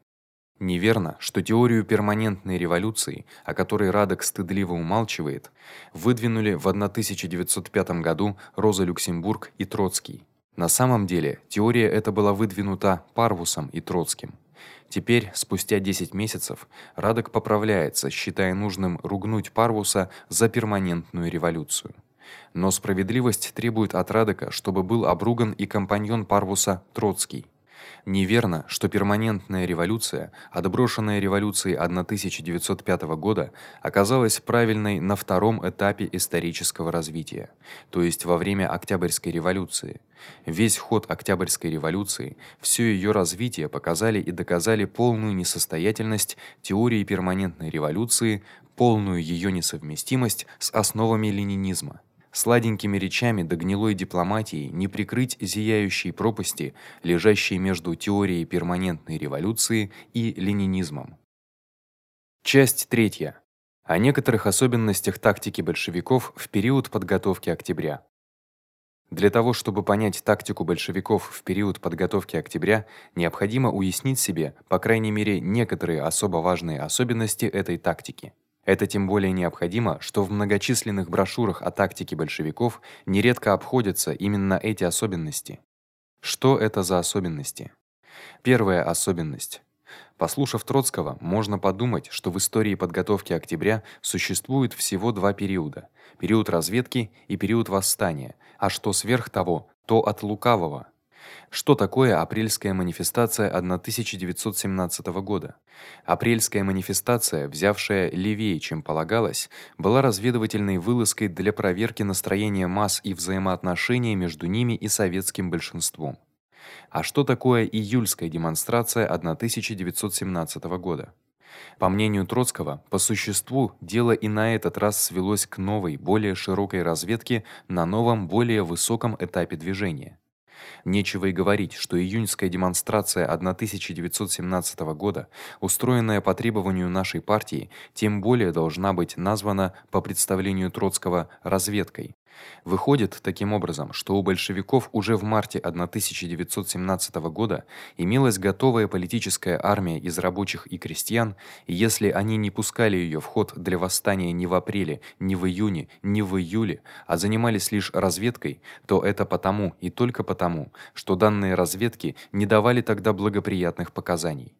Неверно, что теорию перманентной революции, о которой Радок стыдливо умалчивает, выдвинули в 1905 году Роза Люксембург и Троцкий. На самом деле, теория эта была выдвинута Парвусом и Троцким. Теперь, спустя 10 месяцев, Радок поправляется, считая нужным ругнуть Парвуса за перманентную революцию. Но справедливость требует от Радока, чтобы был обруган и компаньон Парвуса Троцкий. Неверно, что перманентная революция, отброшенная революцией 1905 года, оказалась правильной на втором этапе исторического развития, то есть во время Октябрьской революции. Весь ход Октябрьской революции, всё её развитие показали и доказали полную несостоятельность теории перманентной революции, полную её несовместимость с основами ленинизма. Сладенькими речами да гнилой дипломатией не прикрыть зияющей пропасти, лежащей между теорией перманентной революции и ленинизмом. Часть третья. О некоторых особенностях тактики большевиков в период подготовки октября. Для того, чтобы понять тактику большевиков в период подготовки октября, необходимо уяснить себе, по крайней мере, некоторые особо важные особенности этой тактики. Это тем более необходимо, что в многочисленных брошюрах о тактике большевиков нередко обходятся именно эти особенности. Что это за особенности? Первая особенность. Послушав Троцкого, можно подумать, что в истории подготовки октября существует всего два периода: период разведки и период восстания, а что сверх того, то от лукавого. Что такое апрельская манифестация 1917 года? Апрельская манифестация, взявшая левее, чем полагалось, была разведывательной вылазкой для проверки настроения масс и взаимоотношения между ними и советским большинством. А что такое июльская демонстрация 1917 года? По мнению Троцкого, по существу дело и на этот раз свелось к новой, более широкой разведке на новом, более высоком этапе движения. Нечего и говорить, что июньская демонстрация 1917 года, устроенная по требованию нашей партии, тем более должна быть названа по представлению Троцкого разведкой. Выходит таким образом, что у большевиков уже в марте 1917 года имелась готовая политическая армия из рабочих и крестьян, и если они не пускали её в ход для восстания ни в апреле, ни в июне, ни в июле, а занимались лишь разведкой, то это потому и только потому, что данные разведки не давали тогда благоприятных показаний.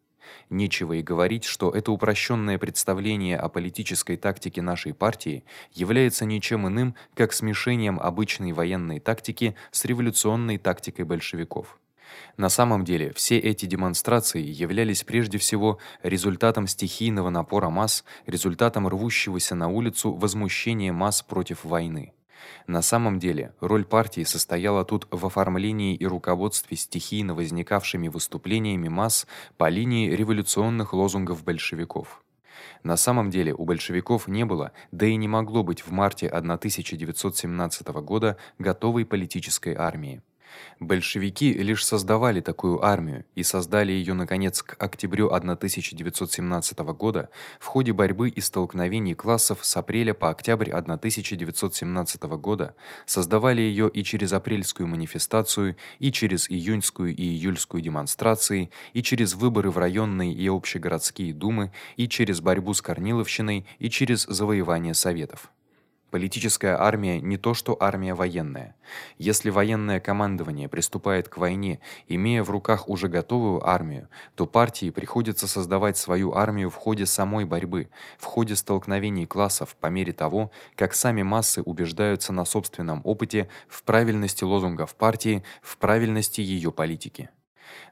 Нечего и говорить, что это упрощённое представление о политической тактике нашей партии является ничем иным, как смешением обычной военной тактики с революционной тактикой большевиков. На самом деле, все эти демонстрации являлись прежде всего результатом стихийного напора масс, результатом рвущегося на улицу возмущения масс против войны. На самом деле, роль партии состояла тут в оформлении и руководстве стихийно возникавшими выступлениями масс по линии революционных лозунгов большевиков. На самом деле у большевиков не было, да и не могло быть в марте 1917 года готовой политической армии. Большевики лишь создавали такую армию и создали её наконец к октябрю 1917 года в ходе борьбы и столкновений классов с апреля по октябрь 1917 года, создавали её и через апрельскую манифестацию, и через июньскую и июльскую демонстрации, и через выборы в районные и общегородские думы, и через борьбу с Корниловщиной, и через завоевание советов. Политическая армия не то, что армия военная. Если военное командование приступает к войне, имея в руках уже готовую армию, то партии приходится создавать свою армию в ходе самой борьбы, в ходе столкновений классов по мере того, как сами массы убеждаются на собственном опыте в правильности лозунгов партии, в правильности её политики.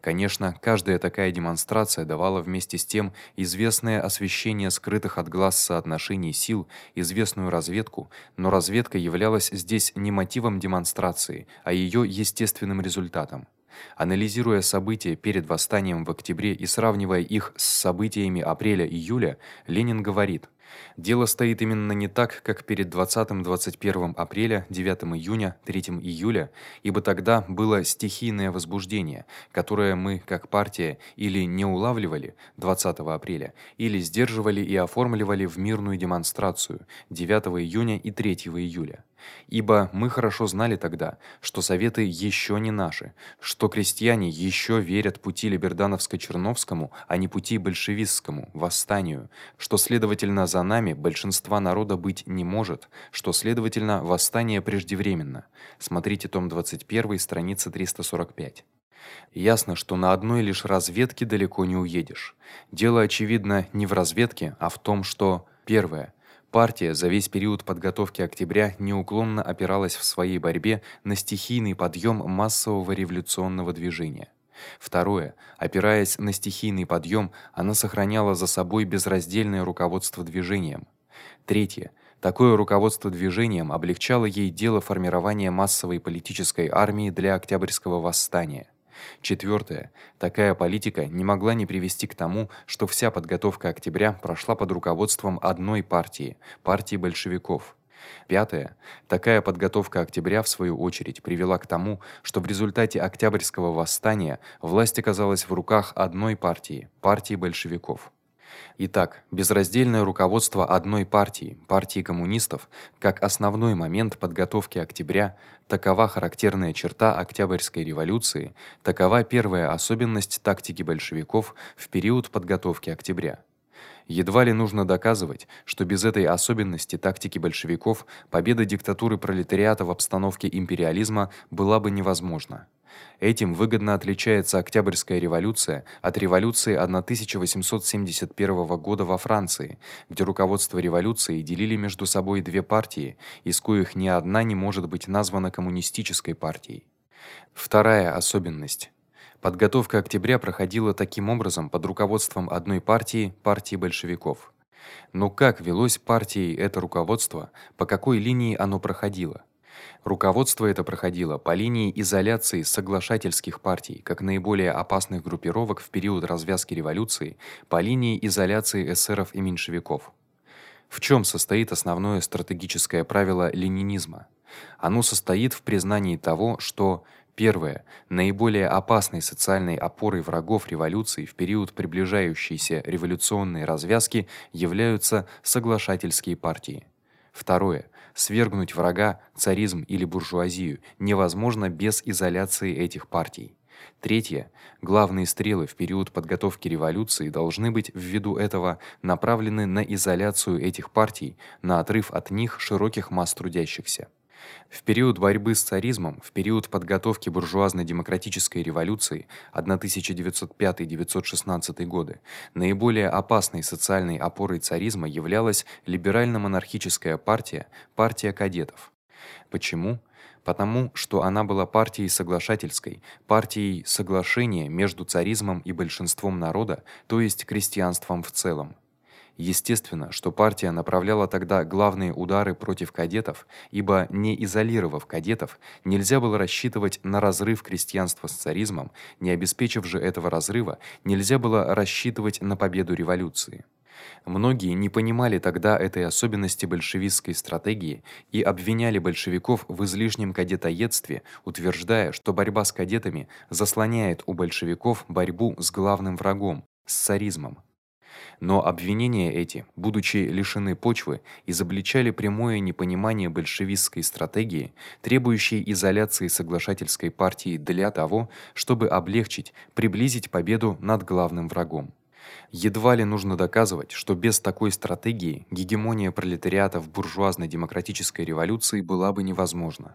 Конечно, каждая такая демонстрация давала вместе с тем известное освещение скрытых от глаз соотношений сил, известную разведку, но разведка являлась здесь не мотивом демонстрации, а её естественным результатом. Анализируя события перед восстанием в октябре и сравнивая их с событиями апреля-июля, Ленин говорит: Дело стоит именно не так, как перед 20-21 апреля, 9 июня, 3 июля, ибо тогда было стихийное возбуждение, которое мы, как партия, или не улавливали 20 апреля, или сдерживали и оформливали в мирную демонстрацию 9 июня и 3 июля. Ибо мы хорошо знали тогда, что советы ещё не наши, что крестьяне ещё верят пути либердановско-черновскому, а не пути большевистскому восстанию, что следовательно за нами большинства народа быть не может, что следовательно восстание преждевременно. Смотрите том 21, страница 345. Ясно, что на одной лишь разведке далеко не уедешь. Дело очевидно не в разведке, а в том, что первое Партия за весь период подготовки октября неуклонно опиралась в своей борьбе на стихийный подъем массового революционного движения. Второе. Опираясь на стихийный подъем, она сохраняла за собой безраздельное руководство движением. Третье. Такое руководство движением облегчало ей дело формирования массовой политической армии для Октябрьского восстания. Четвёртое. Такая политика не могла не привести к тому, что вся подготовка октября прошла под руководством одной партии партии большевиков. Пятое. Такая подготовка октября в свою очередь привела к тому, что в результате Октябрьского восстания власть оказалась в руках одной партии партии большевиков. Итак, безраздельное руководство одной партии, партии коммунистов, как основной момент подготовки октября, такова характерная черта Октябрьской революции, такова первая особенность тактики большевиков в период подготовки октября. Едва ли нужно доказывать, что без этой особенности тактики большевиков победа диктатуры пролетариата в обстановке империализма была бы невозможна. Этим выгодно отличается Октябрьская революция от революции 1871 года во Франции, где руководство революцией делили между собой две партии, из коих ни одна не может быть названа коммунистической партией. Вторая особенность Подготовка октября проходила таким образом под руководством одной партии, партии большевиков. Но как велось партией это руководство, по какой линии оно проходило? Руководство это проходило по линии изоляции соглашательских партий, как наиболее опасных группировок в период развязки революции, по линии изоляции эсеров и меньшевиков. В чём состоит основное стратегическое правило ленинизма? Оно состоит в признании того, что Первое. Наиболее опасной социальной опорой врагов революции в период приближающейся революционной развязки являются соглашательские партии. Второе. Свергнуть врага, царизм или буржуазию невозможно без изоляции этих партий. Третье. Главные стрелы в период подготовки революции должны быть ввиду этого направлены на изоляцию этих партий, на отрыв от них широких масс трудящихся. В период борьбы с царизмом, в период подготовки буржуазно-демократической революции 1905-1916 годы, наиболее опасной социальной опорой царизма являлась либерально-монархическая партия, партия кадетов. Почему? Потому что она была партией соглашательской, партией соглашения между царизмом и большинством народа, то есть крестьянством в целом. Естественно, что партия направляла тогда главные удары против кадетов, ибо не изолировав кадетов, нельзя было рассчитывать на разрыв крестьянства с царизмом, не обеспечив же этого разрыва, нельзя было рассчитывать на победу революции. Многие не понимали тогда этой особенности большевистской стратегии и обвиняли большевиков в излишнем кадетоедстве, утверждая, что борьба с кадетами заслоняет у большевиков борьбу с главным врагом с царизмом. Но обвинения эти, будучи лишены почвы, изобличали прямое непонимание большевистской стратегии, требующей изоляции соглашательской партии для того, чтобы облегчить, приблизить победу над главным врагом. Едва ли нужно доказывать, что без такой стратегии гегемония пролетариата в буржуазно-демократической революции была бы невозможна.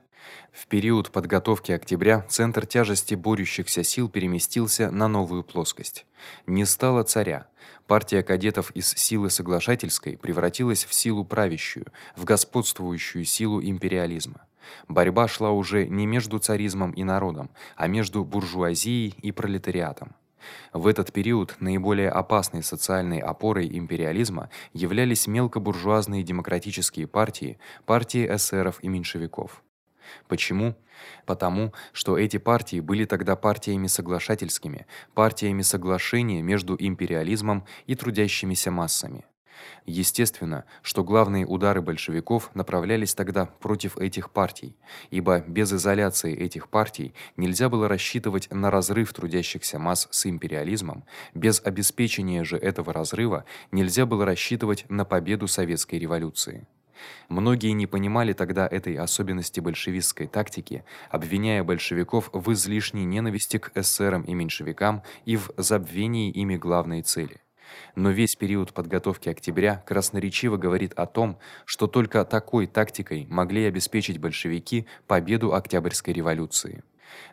В период подготовки октября центр тяжести борющихся сил переместился на новую плоскость. Не стало царя. Партия кадетов из силы соглашательской превратилась в силу правящую, в господствующую силу империализма. Борьба шла уже не между царизмом и народом, а между буржуазией и пролетариатом. В этот период наиболее опасной социальной опорой империализма являлись мелкобуржуазные демократические партии, партии эсеров и меньшевиков. Почему? Потому, что эти партии были тогда партиями соглашательскими, партиями соглашения между империализмом и трудящимися массами. Естественно, что главные удары большевиков направлялись тогда против этих партий, ибо без изоляции этих партий нельзя было рассчитывать на разрыв трудящихся масс с империализмом, без обеспечения же этого разрыва нельзя было рассчитывать на победу советской революции. Многие не понимали тогда этой особенности большевистской тактики, обвиняя большевиков в излишней ненависти к эсерам и меньшевикам и в забвении ими главной цели но весь период подготовки октября красноречиво говорит о том, что только такой тактикой могли обеспечить большевики победу Октябрьской революции.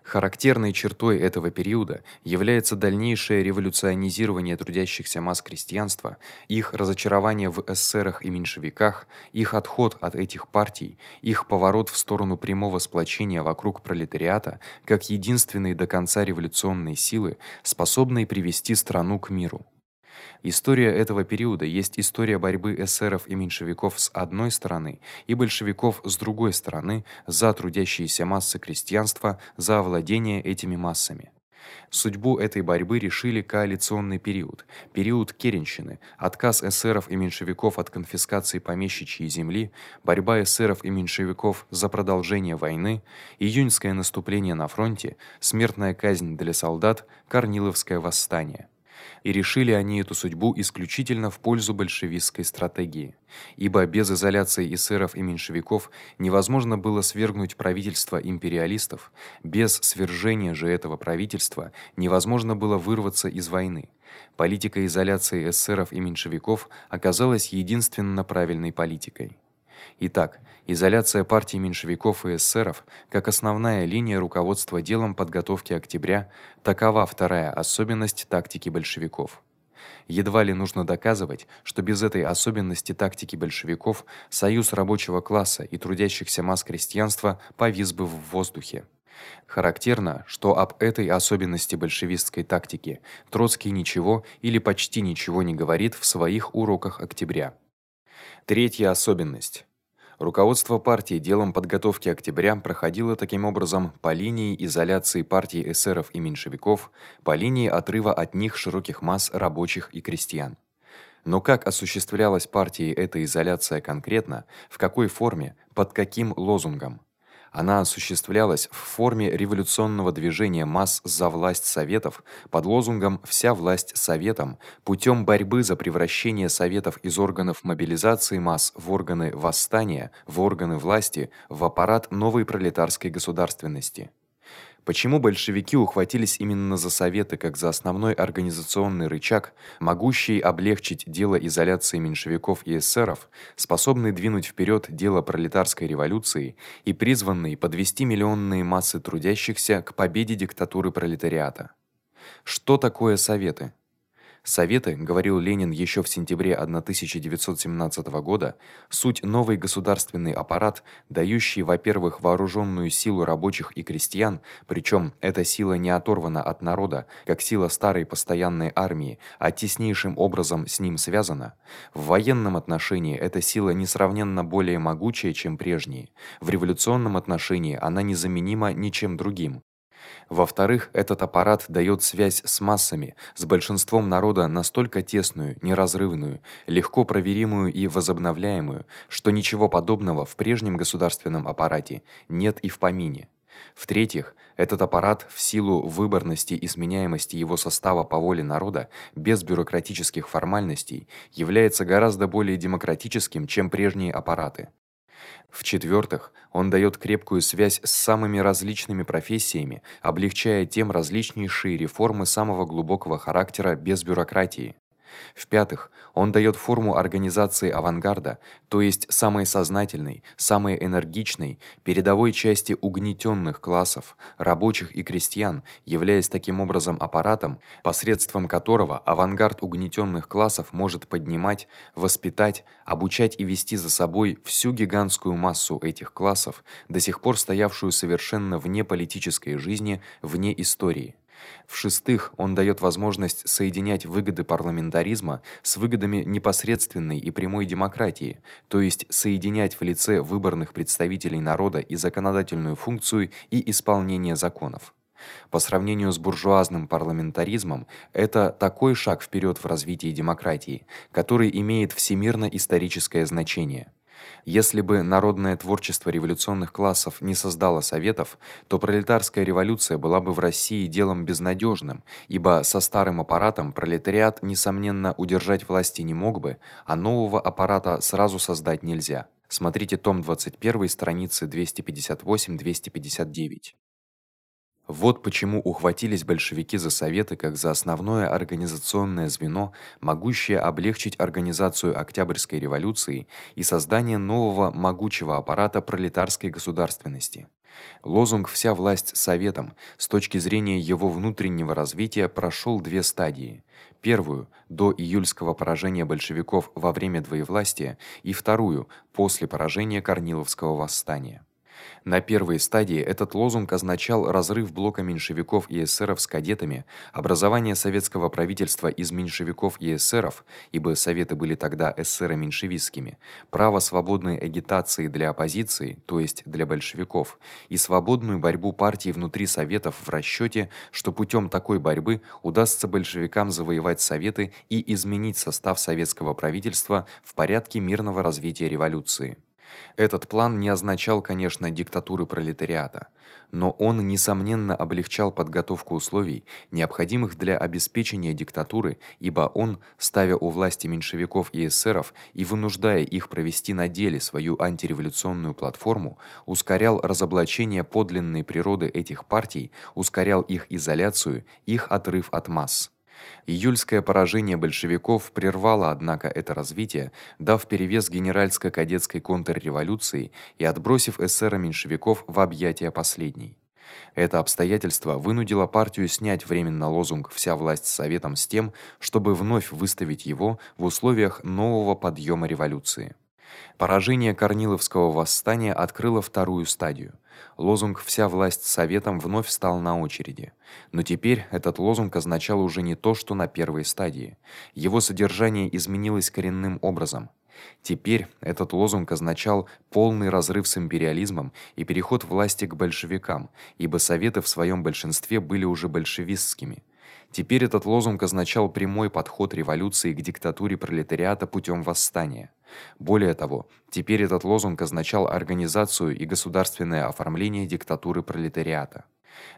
Характерной чертой этого периода является дальнейшее революционизирование трудящихся масс крестьянства, их разочарование в эсерах и меньшевиках, их отход от этих партий, их поворот в сторону прямого сплочения вокруг пролетариата как единственной до конца революционной силы, способной привести страну к миру. История этого периода есть история борьбы эсеров и меньшевиков с одной стороны и большевиков с другой стороны за трудящиеся массы крестьянства, за овладение этими массами. Судьбу этой борьбы решили коалиционный период, период Керенщины, отказ эсеров и меньшевиков от конфискации помещичьей земли, борьба эсеров и меньшевиков за продолжение войны, июньское наступление на фронте, смертная казнь для солдат, Корниловское восстание и решили они эту судьбу исключительно в пользу большевистской стратегии. Ибо без изоляции эсеров и меньшевиков невозможно было свергнуть правительство империалистов, без свержения же этого правительства невозможно было вырваться из войны. Политика изоляции эсеров и меньшевиков оказалась единственно правильной политикой. Итак, изоляция партии меньшевиков и эсеров как основная линия руководства делом подготовки октября такова вторая особенность тактики большевиков. Едва ли нужно доказывать, что без этой особенности тактики большевиков союз рабочего класса и трудящихся масс крестьянства повис бы в воздухе. Характерно, что об этой особенности большевистской тактики Троцкий ничего или почти ничего не говорит в своих уроках октября. Третья особенность Руководство партии делом подготовки октября проходило таким образом по линии изоляции партии эсеров и меньшевиков, по линии отрыва от них широких масс рабочих и крестьян. Но как осуществлялась партией эта изоляция конкретно, в какой форме, под каким лозунгом? Она осуществлялась в форме революционного движения масс за власть советов под лозунгом вся власть советам путём борьбы за превращение советов из органов мобилизации масс в органы восстания, в органы власти, в аппарат новой пролетарской государственности. Почему большевики ухватились именно за советы как за основной организационный рычаг, могущий облегчить дело изоляции меньшевиков и эсеров, способный двинуть вперед дело пролетарской революции и призванный подвести миллионные массы трудящихся к победе диктатуры пролетариата? Что такое советы? Советы, говорил Ленин еще в сентябре 1917 года, суть новый государственный аппарат, дающий, во-первых, вооруженную силу рабочих и крестьян, причем эта сила не оторвана от народа, как сила старой постоянной армии, а теснейшим образом с ним связана. В военном отношении эта сила несравненно более могучая, чем прежние. В революционном отношении она незаменима ничем другим. Во-вторых, этот аппарат даёт связь с массами, с большинством народа настолько тесную, неразрывную, легко проверимую и возобновляемую, что ничего подобного в прежнем государственном аппарате нет и в помине. В-третьих, этот аппарат в силу выборности и сменяемости его состава по воле народа, без бюрократических формальностей, является гораздо более демократическим, чем прежние аппараты. В-четвертых, он даёт крепкую связь с самыми различными профессиями, облегчая тем различнейшие реформы самого глубокого характера без бюрократии. В-пятых, он даёт форму организации авангарда, то есть самой сознательной, самой энергичной, передовой части угнетённых классов, рабочих и крестьян, являясь таким образом аппаратом, посредством которого авангард угнетённых классов может поднимать, воспитать, обучать и вести за собой всю гигантскую массу этих классов, до сих пор стоявшую совершенно вне политической жизни, вне истории. В-шестых, он даёт возможность соединять выгоды парламентаризма с выгодами непосредственной и прямой демократии, то есть соединять в лице выборных представителей народа и законодательную функцию и исполнение законов. По сравнению с буржуазным парламентаризмом, это такой шаг вперёд в развитии демократии, который имеет всемирно-историческое значение. Если бы народное творчество революционных классов не создало советов, то пролетарская революция была бы в России делом безнадёжным, ибо со старым аппаратом пролетариат несомненно удержать власти не мог бы, а нового аппарата сразу создать нельзя. Смотрите том 21, страницы 258-259. Вот почему ухватились большевики за советы как за основное организационное звено, могущее облегчить организацию Октябрьской революции и создание нового могучего аппарата пролетарской государственности. Лозунг вся власть советом с точки зрения его внутреннего развития прошёл две стадии. Первую до июльского поражения большевиков во время двоевластия и вторую после поражения Корниловского восстания. На первой стадии этот лозунг означал разрыв блока меньшевиков и эсеров с кадетами, образование советского правительства из меньшевиков и эсеров, ибо советы были тогда эсеро-меньшевистскими, право свободной агитации для оппозиции, то есть для большевиков, и свободную борьбу партий внутри советов в расчёте, что путём такой борьбы удастся большевикам завоевать советы и изменить состав советского правительства в порядке мирного развития революции. Этот план не означал, конечно, диктатуры пролетариата, но он несомненно облегчал подготовку условий, необходимых для обеспечения диктатуры, ибо он, ставя у власти меньшевиков и эсеров и вынуждая их провести на деле свою антиреволюционную платформу, ускорял разоблачение подлинной природы этих партий, ускорял их изоляцию, их отрыв от масс. Июльское поражение большевиков прервало однако это развитие, дав перевес генеральско-кадетской контрреволюции и отбросив эсеро-меньшевиков в объятия последней. Это обстоятельство вынудило партию снять временно лозунг вся власть советом с тем, чтобы вновь выставить его в условиях нового подъёма революции. Поражение Корниловского восстания открыло вторую стадию. Лозунг вся власть советом вновь встал на очереди. Но теперь этот лозунг означал уже не то, что на первой стадии. Его содержание изменилось коренным образом. Теперь этот лозунг означал полный разрыв с империализмом и переход власти к большевикам, ибо советы в своём большинстве были уже большевистскими. Теперь этот лозунг означал прямой подход революции к диктатуре пролетариата путём восстания. Более того, теперь этот лозунг означал организацию и государственное оформление диктатуры пролетариата.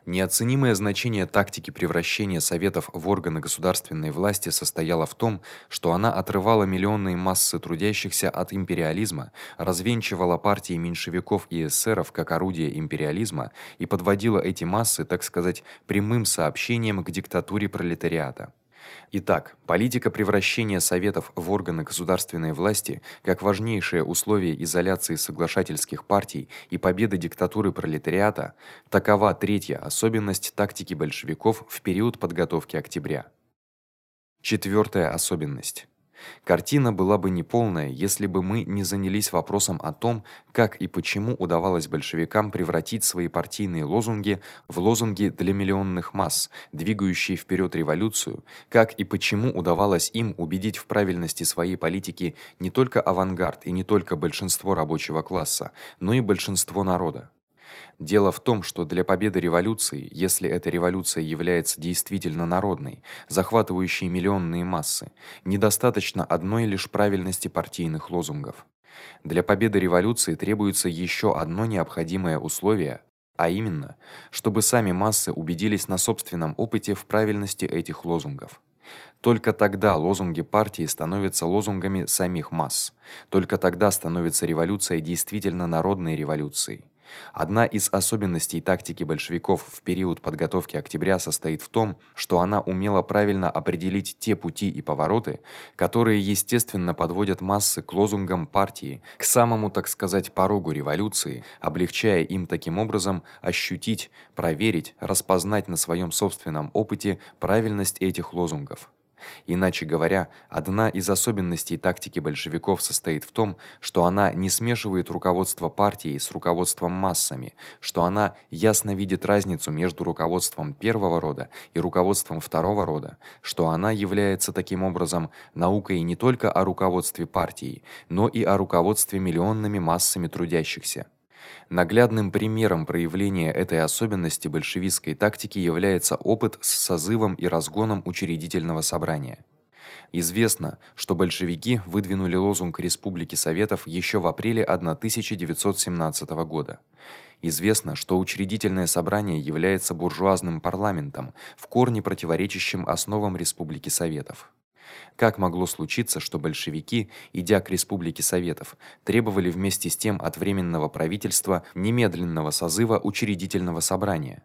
Неоценимое значение тактики превращения советов в органы государственной власти состояло в том, что она отрывала миллионные массы трудящихся от империализма, развенчивала партии меньшевиков и эсеров как орудие империализма и подводила эти массы, так сказать, прямым сообщением к диктатуре пролетариата. Итак, политика превращения советов в органы государственной власти, как важнейшее условие изоляции соглашательских партий и победы диктатуры пролетариата, такова третья особенность тактики большевиков в период подготовки октября. Четвёртая особенность Картина была бы неполная, если бы мы не занялись вопросом о том, как и почему удавалось большевикам превратить свои партийные лозунги в лозунги для миллионных масс, двигающие вперёд революцию, как и почему удавалось им убедить в правильности своей политики не только авангард и не только большинство рабочего класса, но и большинство народа. Дело в том, что для победы революции, если эта революция является действительно народной, захватывающей миллионные массы, недостаточно одной лишь правильности партийных лозунгов. Для победы революции требуется ещё одно необходимое условие, а именно, чтобы сами массы убедились на собственном опыте в правильности этих лозунгов. Только тогда лозунги партии становятся лозунгами самих масс. Только тогда становится революция действительно народной революцией. Одна из особенностей тактики большевиков в период подготовки октября состоит в том, что она умела правильно определить те пути и повороты, которые естественно подводят массы к лозунгам партии, к самому, так сказать, порогу революции, облегчая им таким образом ощутить, проверить, распознать на своём собственном опыте правильность этих лозунгов. Иначе говоря, одна из особенностей тактики большевиков состоит в том, что она не смешивает руководство партией с руководством массами, что она ясно видит разницу между руководством первого рода и руководством второго рода, что она является таким образом наукой не только о руководстве партией, но и о руководстве миллионными массами трудящихся. Наглядным примером проявления этой особенности большевистской тактики является опыт с созывом и разгоном учредительного собрания. Известно, что большевики выдвинули лозунг Республики Советов ещё в апреле 1917 года. Известно, что учредительное собрание является буржуазным парламентом, в корне противоречащим основам Республики Советов. Как могло случиться, что большевики, идя к республике советов, требовали вместе с тем от временного правительства немедленного созыва учредительного собрания?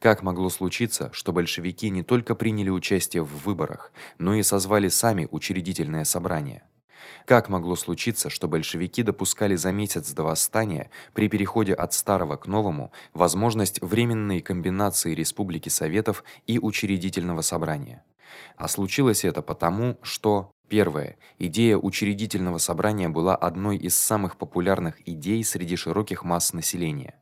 Как могло случиться, что большевики не только приняли участие в выборах, но и созвали сами учредительное собрание? Как могло случиться, что большевики допускали за месяц до восстания при переходе от старого к новому возможность временной комбинации Республики Советов и учредительного собрания? А случилось это потому, что Первое. Идея учредительного собрания была одной из самых популярных идей среди широких масс населения.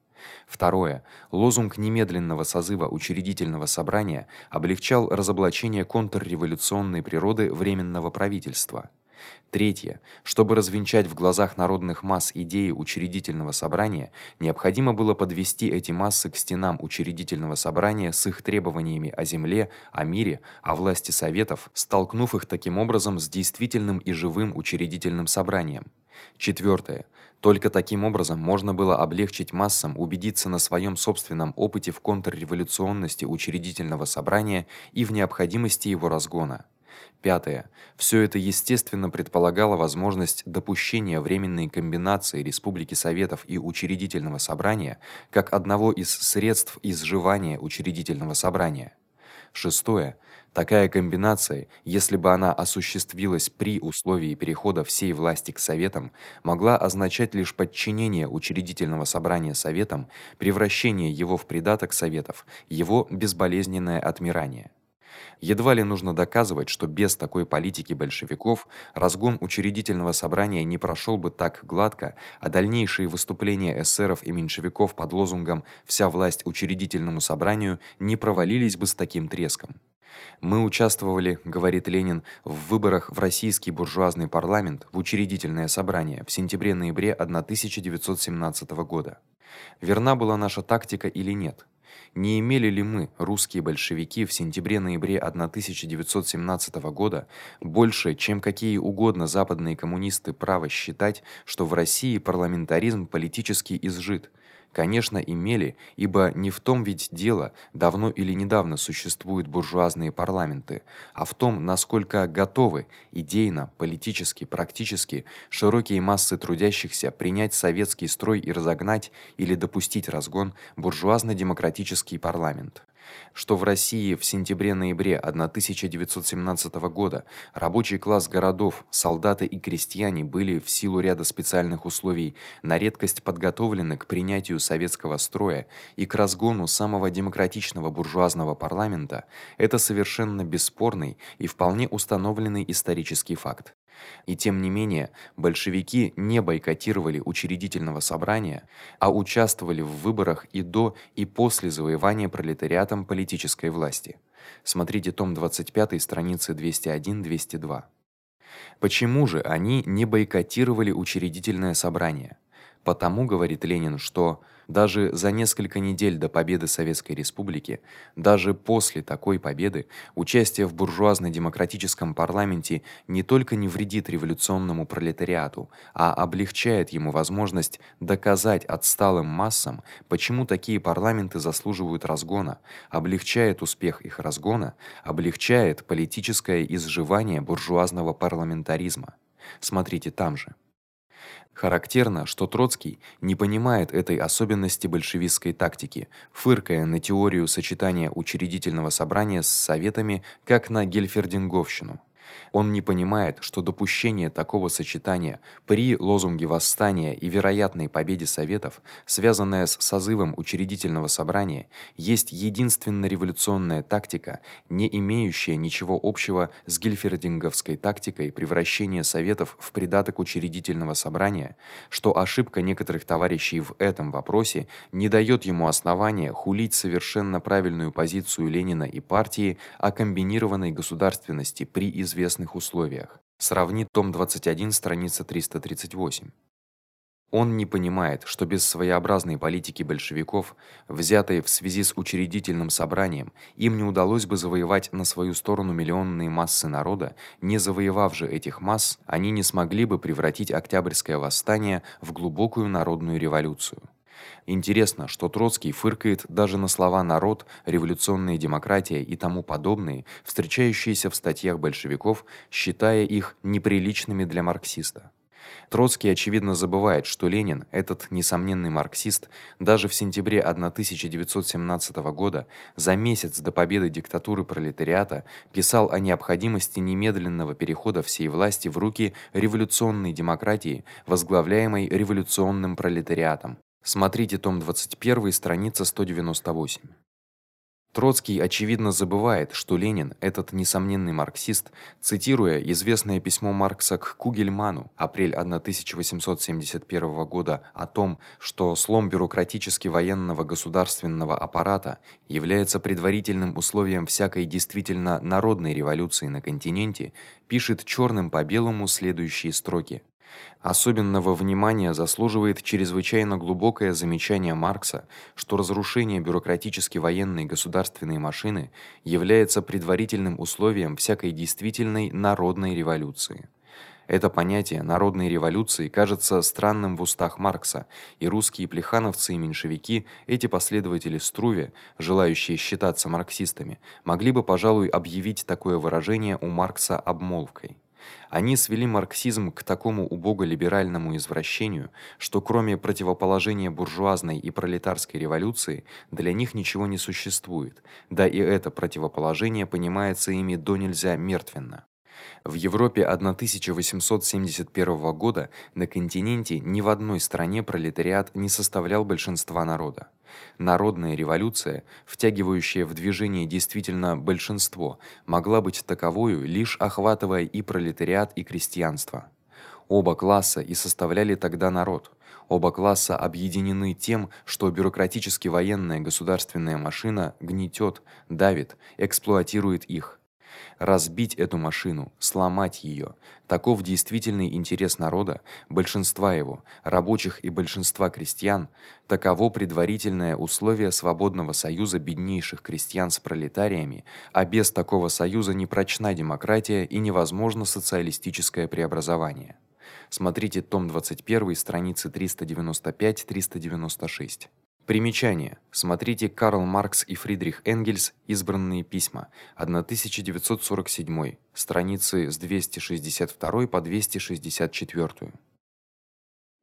Второе. Лозунг немедленного созыва учредительного собрания облегчал разоблачение контрреволюционной природы временного правительства. Третье. Чтобы развенчать в глазах народных масс идеи учредительного собрания, необходимо было подвести эти массы к стенам учредительного собрания с их требованиями о земле, о мире, о власти советов, столкнув их таким образом с действительным и живым учредительным собранием. Четвёртое. Только таким образом можно было облегчить массам убедиться на своём собственном опыте в контрреволюционности учредительного собрания и в необходимости его разгона. Пятое. Всё это естественно предполагало возможность допущения временной комбинации Республики Советов и учредительного собрания как одного из средств изживания учредительного собрания. Шестое. Такая комбинация, если бы она осуществилась при условии перехода всей власти к советам, могла означать лишь подчинение учредительного собрания советам, превращение его в придаток советов, его безболезненное отмирание. Едва ли нужно доказывать, что без такой политики большевиков разгон учредительного собрания не прошёл бы так гладко, а дальнейшие выступления эсеров и меньшевиков под лозунгом вся власть учредительному собранию не провалились бы с таким треском. Мы участвовали, говорит Ленин, в выборах в российский буржуазный парламент, в учредительное собрание в сентябре-ноябре 1917 года. Верна была наша тактика или нет? Не имели ли мы, русские большевики, в сентябре-ноябре 1917 года больше, чем какие угодно западные коммунисты право считать, что в России парламентаризм политически изжит? Конечно, имели, ибо не в том ведь дело, давно или недавно существуют буржуазные парламенты, а в том, насколько готовы идейно, политически, практически широкие массы трудящихся принять советский строй и разогнать или допустить разгон буржуазно-демократический парламент что в России в сентябре-ноябре 1917 года рабочий класс городов, солдаты и крестьяне были в силу ряда специальных условий на редкость подготовлены к принятию советского строя и к разгону самого демократичного буржуазного парламента это совершенно бесспорный и вполне установленный исторический факт. И тем не менее, большевики не бойкотировали учредительного собрания, а участвовали в выборах и до, и после завоевания пролетариатом политической власти. Смотрите том 25, страницы 201-202. Почему же они не бойкотировали учредительное собрание? Потому говорит Ленин, что даже за несколько недель до победы Советской Республики, даже после такой победы, участие в буржуазно-демократическом парламенте не только не вредит революционному пролетариату, а облегчает ему возможность доказать отсталым массам, почему такие парламенты заслуживают разгона, облегчает успех их разгона, облегчает политическое изживание буржуазного парламентаризма. Смотрите там же. Характерно, что Троцкий не понимает этой особенности большевистской тактики, фыркая на теорию сочетания учредительного собрания с советами, как на гельфердинговщину. Он не понимает, что допущение такого сочетания при лозунге восстания и вероятной победе советов, связанное с созывом учредительного собрания, есть единственно революционная тактика, не имеющая ничего общего с гильфердинговской тактикой превращения советов в придаток учредительного собрания, что ошибка некоторых товарищей в этом вопросе не даёт ему основания хулить совершенно правильную позицию Ленина и партии о комбинированной государственности при известном известных условиях. Сравни том 21, страница 338. Он не понимает, что без своеобразной политики большевиков, взятой в связи с учредительным собранием, им не удалось бы завоевать на свою сторону миллионные массы народа, не завоевав же этих масс, они не смогли бы превратить Октябрьское восстание в глубокую народную революцию. Интересно, что Троцкий фыркает даже на слова народ, революционная демократия и тому подобные, встречающиеся в статьях большевиков, считая их неприличными для марксиста. Троцкий очевидно забывает, что Ленин, этот несомненный марксист, даже в сентябре 1917 года, за месяц до победы диктатуры пролетариата, писал о необходимости немедленного перехода всей власти в руки революционной демократии, возглавляемой революционным пролетариатом. Смотрите том 21, страница 198. Троцкий очевидно забывает, что Ленин, этот несомненный марксист, цитируя известное письмо Маркса к Кугельману, апрель 1871 года, о том, что слом бюрократически военного государственного аппарата является предварительным условием всякой действительно народной революции на континенте, пишет чёрным по белому следующие строки: Особенного внимания заслуживает чрезвычайно глубокое замечание Маркса, что разрушение бюрократически военной государственной машины является предварительным условием всякой действительной народной революции. Это понятие народной революции кажется странным в устах Маркса, и русские плехановцы и меньшевики, эти последователи Струве, желающие считаться марксистами, могли бы, пожалуй, объявить такое выражение у Маркса обмолвкой. Они свели марксизм к такому убого-либеральному извращению, что кроме противоположения буржуазной и пролетарской революции для них ничего не существует. Да и это противоположение понимается ими донельзя мертвенно. В Европе 1871 года на континенте ни в одной стране пролетариат не составлял большинства народа. Народная революция, втягивающая в движение действительно большинство, могла быть таковою лишь охватывая и пролетариат, и крестьянство. Оба класса и составляли тогда народ. Оба класса объединены тем, что бюрократически военная государственная машина гнетёт, давит, эксплуатирует их разбить эту машину, сломать её. Таков действительный интерес народа, большинства его, рабочих и большинства крестьян, таково предварительное условие свободного союза беднейших крестьян с пролетариями, а без такого союза не прочна демократия и невозможно социалистическое преобразование. Смотрите том 21, страницы 395-396. Примечание: смотрите Карл Маркс и Фридрих Энгельс. Избранные письма. 1947. Страницы с 262 по 264.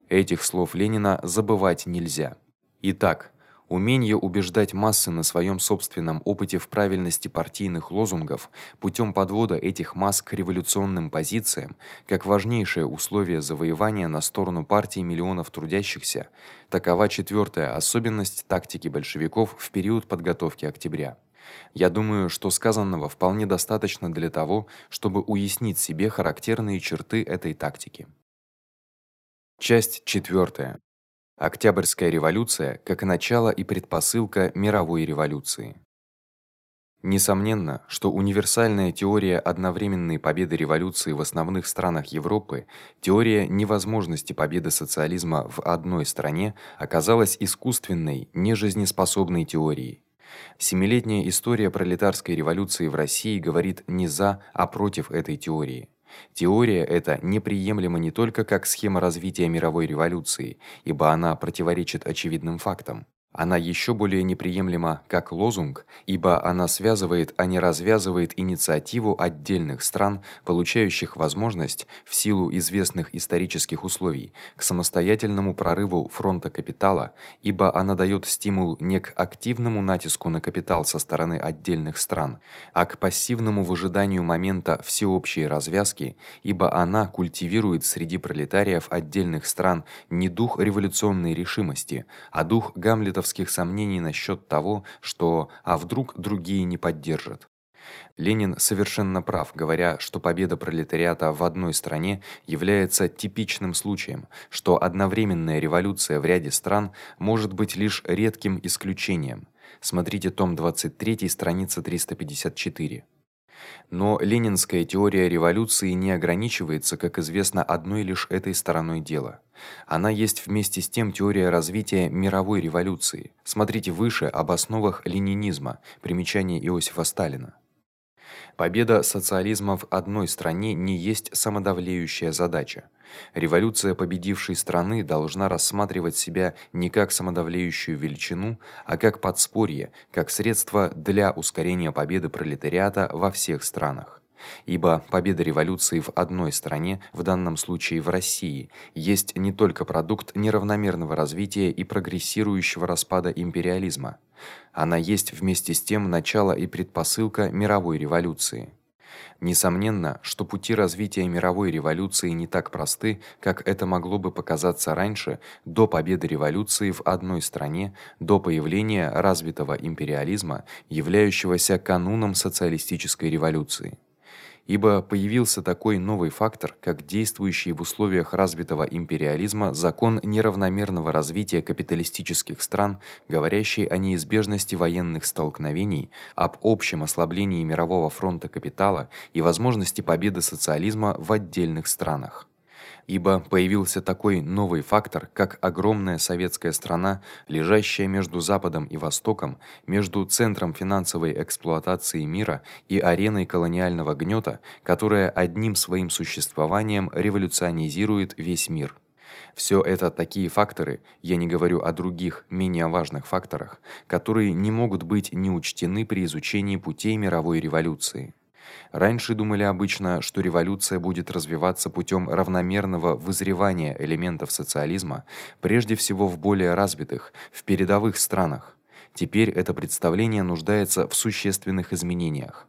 Этих слов Ленина забывать нельзя. Итак, Умение убеждать массы на своём собственном опыте в правильности партийных лозунгов путём подвода этих масс к революционным позициям, как важнейшее условие завоевания на сторону партии миллионов трудящихся, такова четвёртая особенность тактики большевиков в период подготовки октября. Я думаю, что сказанного вполне достаточно для того, чтобы уяснить себе характерные черты этой тактики. Часть четвёртая. Октябрьская революция как начало и предпосылка мировой революции. Несомненно, что универсальная теория одновременной победы революции в основных странах Европы, теория невозможности победы социализма в одной стране, оказалась искусственной, нежизнеспособной теорией. Семилетняя история пролетарской революции в России говорит не за, а против этой теории. Теория эта неприемлема не только как схема развития мировой революции, ибо она противоречит очевидным фактам. Она ещё более неприемлема как лозунг, ибо она связывает, а не развязывает инициативу отдельных стран, получающих возможность в силу известных исторических условий к самостоятельному прорыву фронта капитала, ибо она даёт стимул не к активному натиску на капитал со стороны отдельных стран, а к пассивному выжиданию момента всеобщей развязки, ибо она культивирует среди пролетариев отдельных стран не дух революционной решимости, а дух Гамлета гамлетовских сомнений насчёт того, что а вдруг другие не поддержат. Ленин совершенно прав, говоря, что победа пролетариата в одной стране является типичным случаем, что одновременная революция в ряде стран может быть лишь редким исключением. Смотрите том 23, страница 354. Но ленинская теория революции не ограничивается, как известно, одной лишь этой стороной дела. Она есть вместе с тем теория развития мировой революции. Смотрите выше об основах ленинизма. Примечание Иосифа Сталина. Победа социализма в одной стране не есть самодавлеющая задача. Революция победившей страны должна рассматривать себя не как самодавлеющую величину, а как подспорье, как средство для ускорения победы пролетариата во всех странах. Ибо победа революции в одной стране, в данном случае в России, есть не только продукт неравномерного развития и прогрессирующего распада империализма. Она есть вместе с тем начало и предпосылка мировой революции. Несомненно, что пути развития мировой революции не так просты, как это могло бы показаться раньше, до победы революции в одной стране, до появления развитого империализма, являющегося кануном социалистической революции ибо появился такой новый фактор, как действующий в условиях развитого империализма закон неравномерного развития капиталистических стран, говорящий о неизбежности военных столкновений, об общем ослаблении мирового фронта капитала и возможности победы социализма в отдельных странах ибо появился такой новый фактор, как огромная советская страна, лежащая между Западом и Востоком, между центром финансовой эксплуатации мира и ареной колониального гнёта, которая одним своим существованием революционизирует весь мир. Всё это такие факторы, я не говорю о других, менее важных факторах, которые не могут быть не учтены при изучении путей мировой революции. Раньше думали обычно, что революция будет развиваться путём равномерного вызревания элементов социализма, прежде всего в более развитых, в передовых странах. Теперь это представление нуждается в существенных изменениях.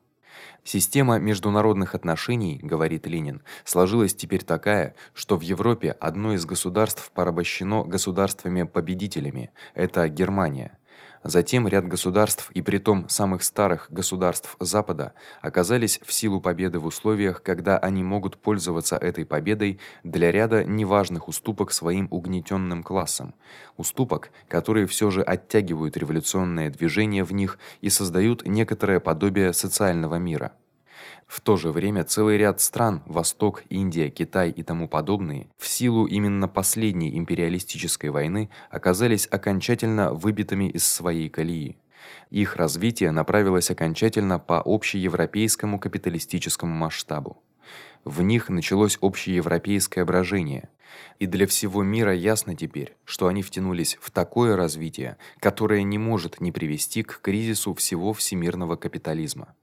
Система международных отношений, говорит Ленин, сложилась теперь такая, что в Европе одно из государств порабощено государствами-победителями это Германия. Затем ряд государств, и притом самых старых государств Запада, оказались в силу победы в условиях, когда они могут пользоваться этой победой для ряда неважных уступок своим угнетённым классам. Уступок, которые всё же оттягивают революционное движение в них и создают некоторое подобие социального мира. В то же время целый ряд стран Восток, Индия, Китай и тому подобные в силу именно последней империалистической войны оказались окончательно выбитыми из своей колеи. Их развитие направилось окончательно по общеевропейскому капиталистическому масштабу. В них началось общеевропейское брожение, и для всего мира ясно теперь, что они втянулись в такое развитие, которое не может не привести к кризису всего всемирного капитализма.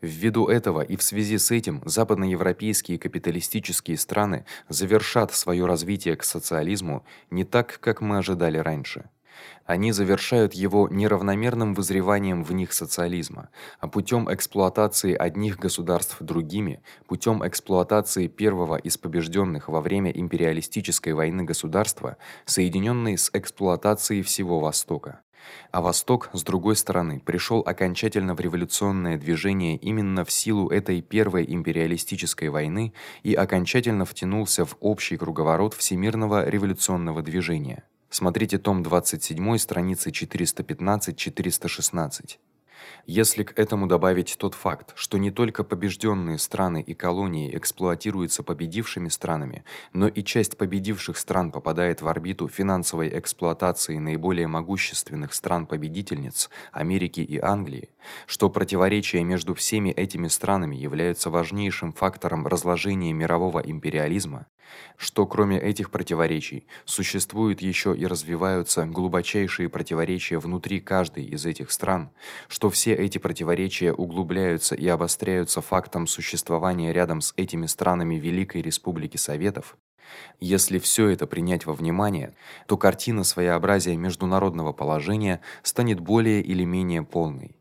Ввиду этого и в связи с этим западноевропейские капиталистические страны завершат своё развитие к социализму не так, как мы ожидали раньше. Они завершают его неравномерным вызреванием в них социализма, а путём эксплуатации одних государств другими, путём эксплуатации первого из побеждённых во время империалистической войны государства, соединённой с эксплуатацией всего Востока. А Восток, с другой стороны, пришёл окончательно в революционное движение именно в силу этой первой империалистической войны и окончательно втянулся в общий круговорот всемирного революционного движения. Смотрите том 27, страницы 415-416. Если к этому добавить тот факт, что не только побеждённые страны и колонии эксплуатируются победившими странами, но и часть победивших стран попадает в орбиту финансовой эксплуатации наиболее могущественных стран-победительниц Америки и Англии, что противоречия между всеми этими странами являются важнейшим фактором разложения мирового империализма, что кроме этих противоречий существуют ещё и развиваются глубочайшие противоречия внутри каждой из этих стран, что все эти противоречия углубляются и обостряются фактом существования рядом с этими странами Великой Республики Советов. Если всё это принять во внимание, то картина своеобразия международного положения станет более или менее полной.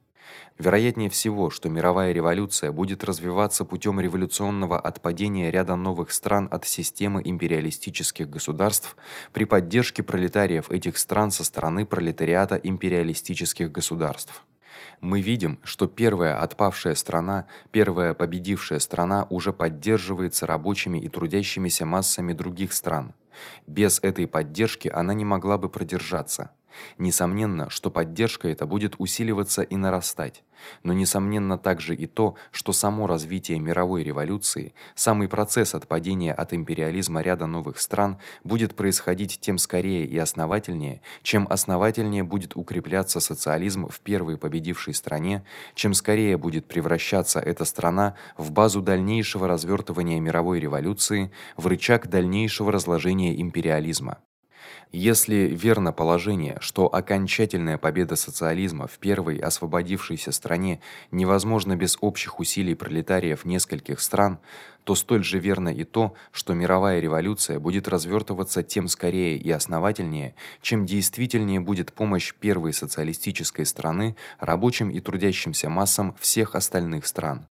Вероятнее всего, что мировая революция будет развиваться путём революционного отпадения ряда новых стран от системы империалистических государств при поддержке пролетариев этих стран со стороны пролетариата империалистических государств. Мы видим, что первая отпавшая страна, первая победившая страна уже поддерживается рабочими и трудящимися массами других стран. Без этой поддержки она не могла бы продержаться. Несомненно, что поддержка эта будет усиливаться и нарастать. Но несомненно также и то, что само развитие мировой революции, самый процесс отпадения от империализма ряда новых стран будет происходить тем скорее и основательнее, чем основательнее будет укрепляться социализм в первой победившей стране, чем скорее будет превращаться эта страна в базу дальнейшего развёртывания мировой революции, в рычаг дальнейшего разложения империализма. Если верно положение, что окончательная победа социализма в первой освободившейся стране невозможна без общих усилий пролетариев нескольких стран, то столь же верно и то, что мировая революция будет развёртываться тем скорее и основательнее, чем действительнее будет помощь первой социалистической страны рабочим и трудящимся массам всех остальных стран.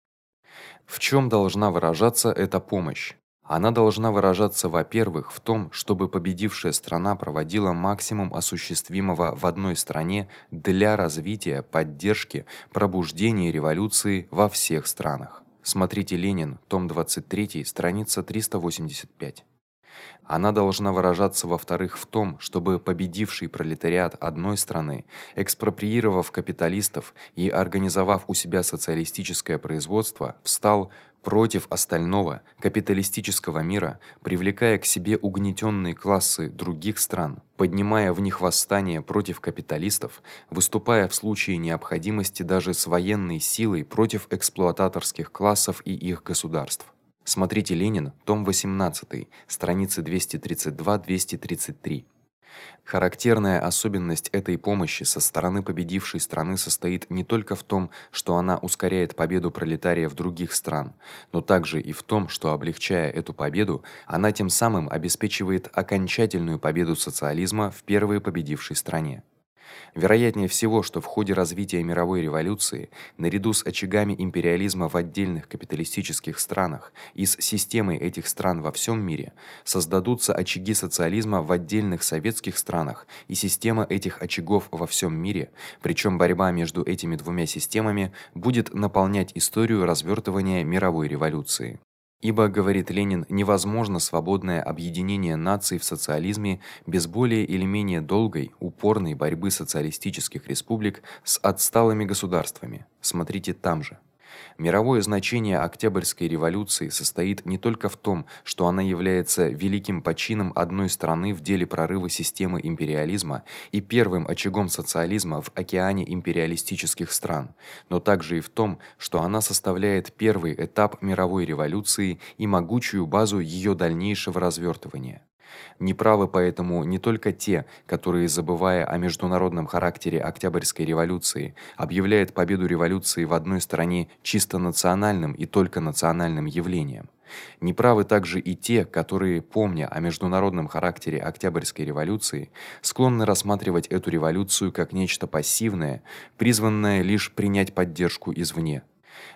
В чём должна выражаться эта помощь? Она должна выражаться, во-первых, в том, чтобы победившая страна проводила максимум осуществимого в одной стране для развития, поддержки, пробуждения революции во всех странах. Смотрите Ленин, том 23, страница 385. Она должна выражаться во-вторых в том, чтобы победивший пролетариат одной страны, экспроприировав капиталистов и организовав у себя социалистическое производство, встал против остального капиталистического мира, привлекая к себе угнетённые классы других стран, поднимая в них восстание против капиталистов, выступая в случае необходимости даже с военной силой против эксплуататорских классов и их государств. Смотрите Ленин, том 18, страницы 232-233. Характерная особенность этой помощи со стороны победившей страны состоит не только в том, что она ускоряет победу пролетариев других стран, но также и в том, что облегчая эту победу, она тем самым обеспечивает окончательную победу социализма в первой победившей стране. Вероятнее всего, что в ходе развития мировой революции, наряду с очагами империализма в отдельных капиталистических странах и с системой этих стран во всем мире, создадутся очаги социализма в отдельных советских странах и система этих очагов во всем мире, причем борьба между этими двумя системами будет наполнять историю развертывания мировой революции. Ибо, говорит Ленин, невозможно свободное объединение наций в социализме без более или менее долгой, упорной борьбы социалистических республик с отсталыми государствами. Смотрите там же. Мировое значение Октябрьской революции состоит не только в том, что она является великим почином одной страны в деле прорыва системы империализма и первым очагом социализма в океане империалистических стран, но также и в том, что она составляет первый этап мировой революции и могучую базу её дальнейшего развёртывания. Неправы поэтому не только те, которые, забывая о международном характере Октябрьской революции, объявляют победу революции в одной стране чисто национальным и только национальным явлением. Неправы также и те, которые, помня о международном характере Октябрьской революции, склонны рассматривать эту революцию как нечто пассивное, призванное лишь принять поддержку извне.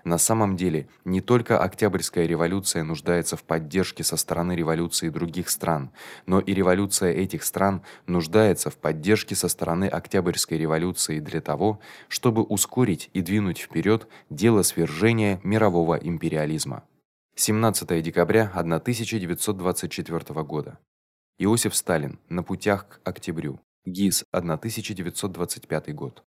На самом деле, не только Октябрьская революция нуждается в поддержке со стороны революции других стран, но и революция этих стран нуждается в поддержке со стороны Октябрьской революции для того, чтобы ускорить и двинуть вперед дело свержения мирового империализма. 17 декабря 1924 года. Иосиф Сталин. На путях к октябрю. ГИС 1925 год.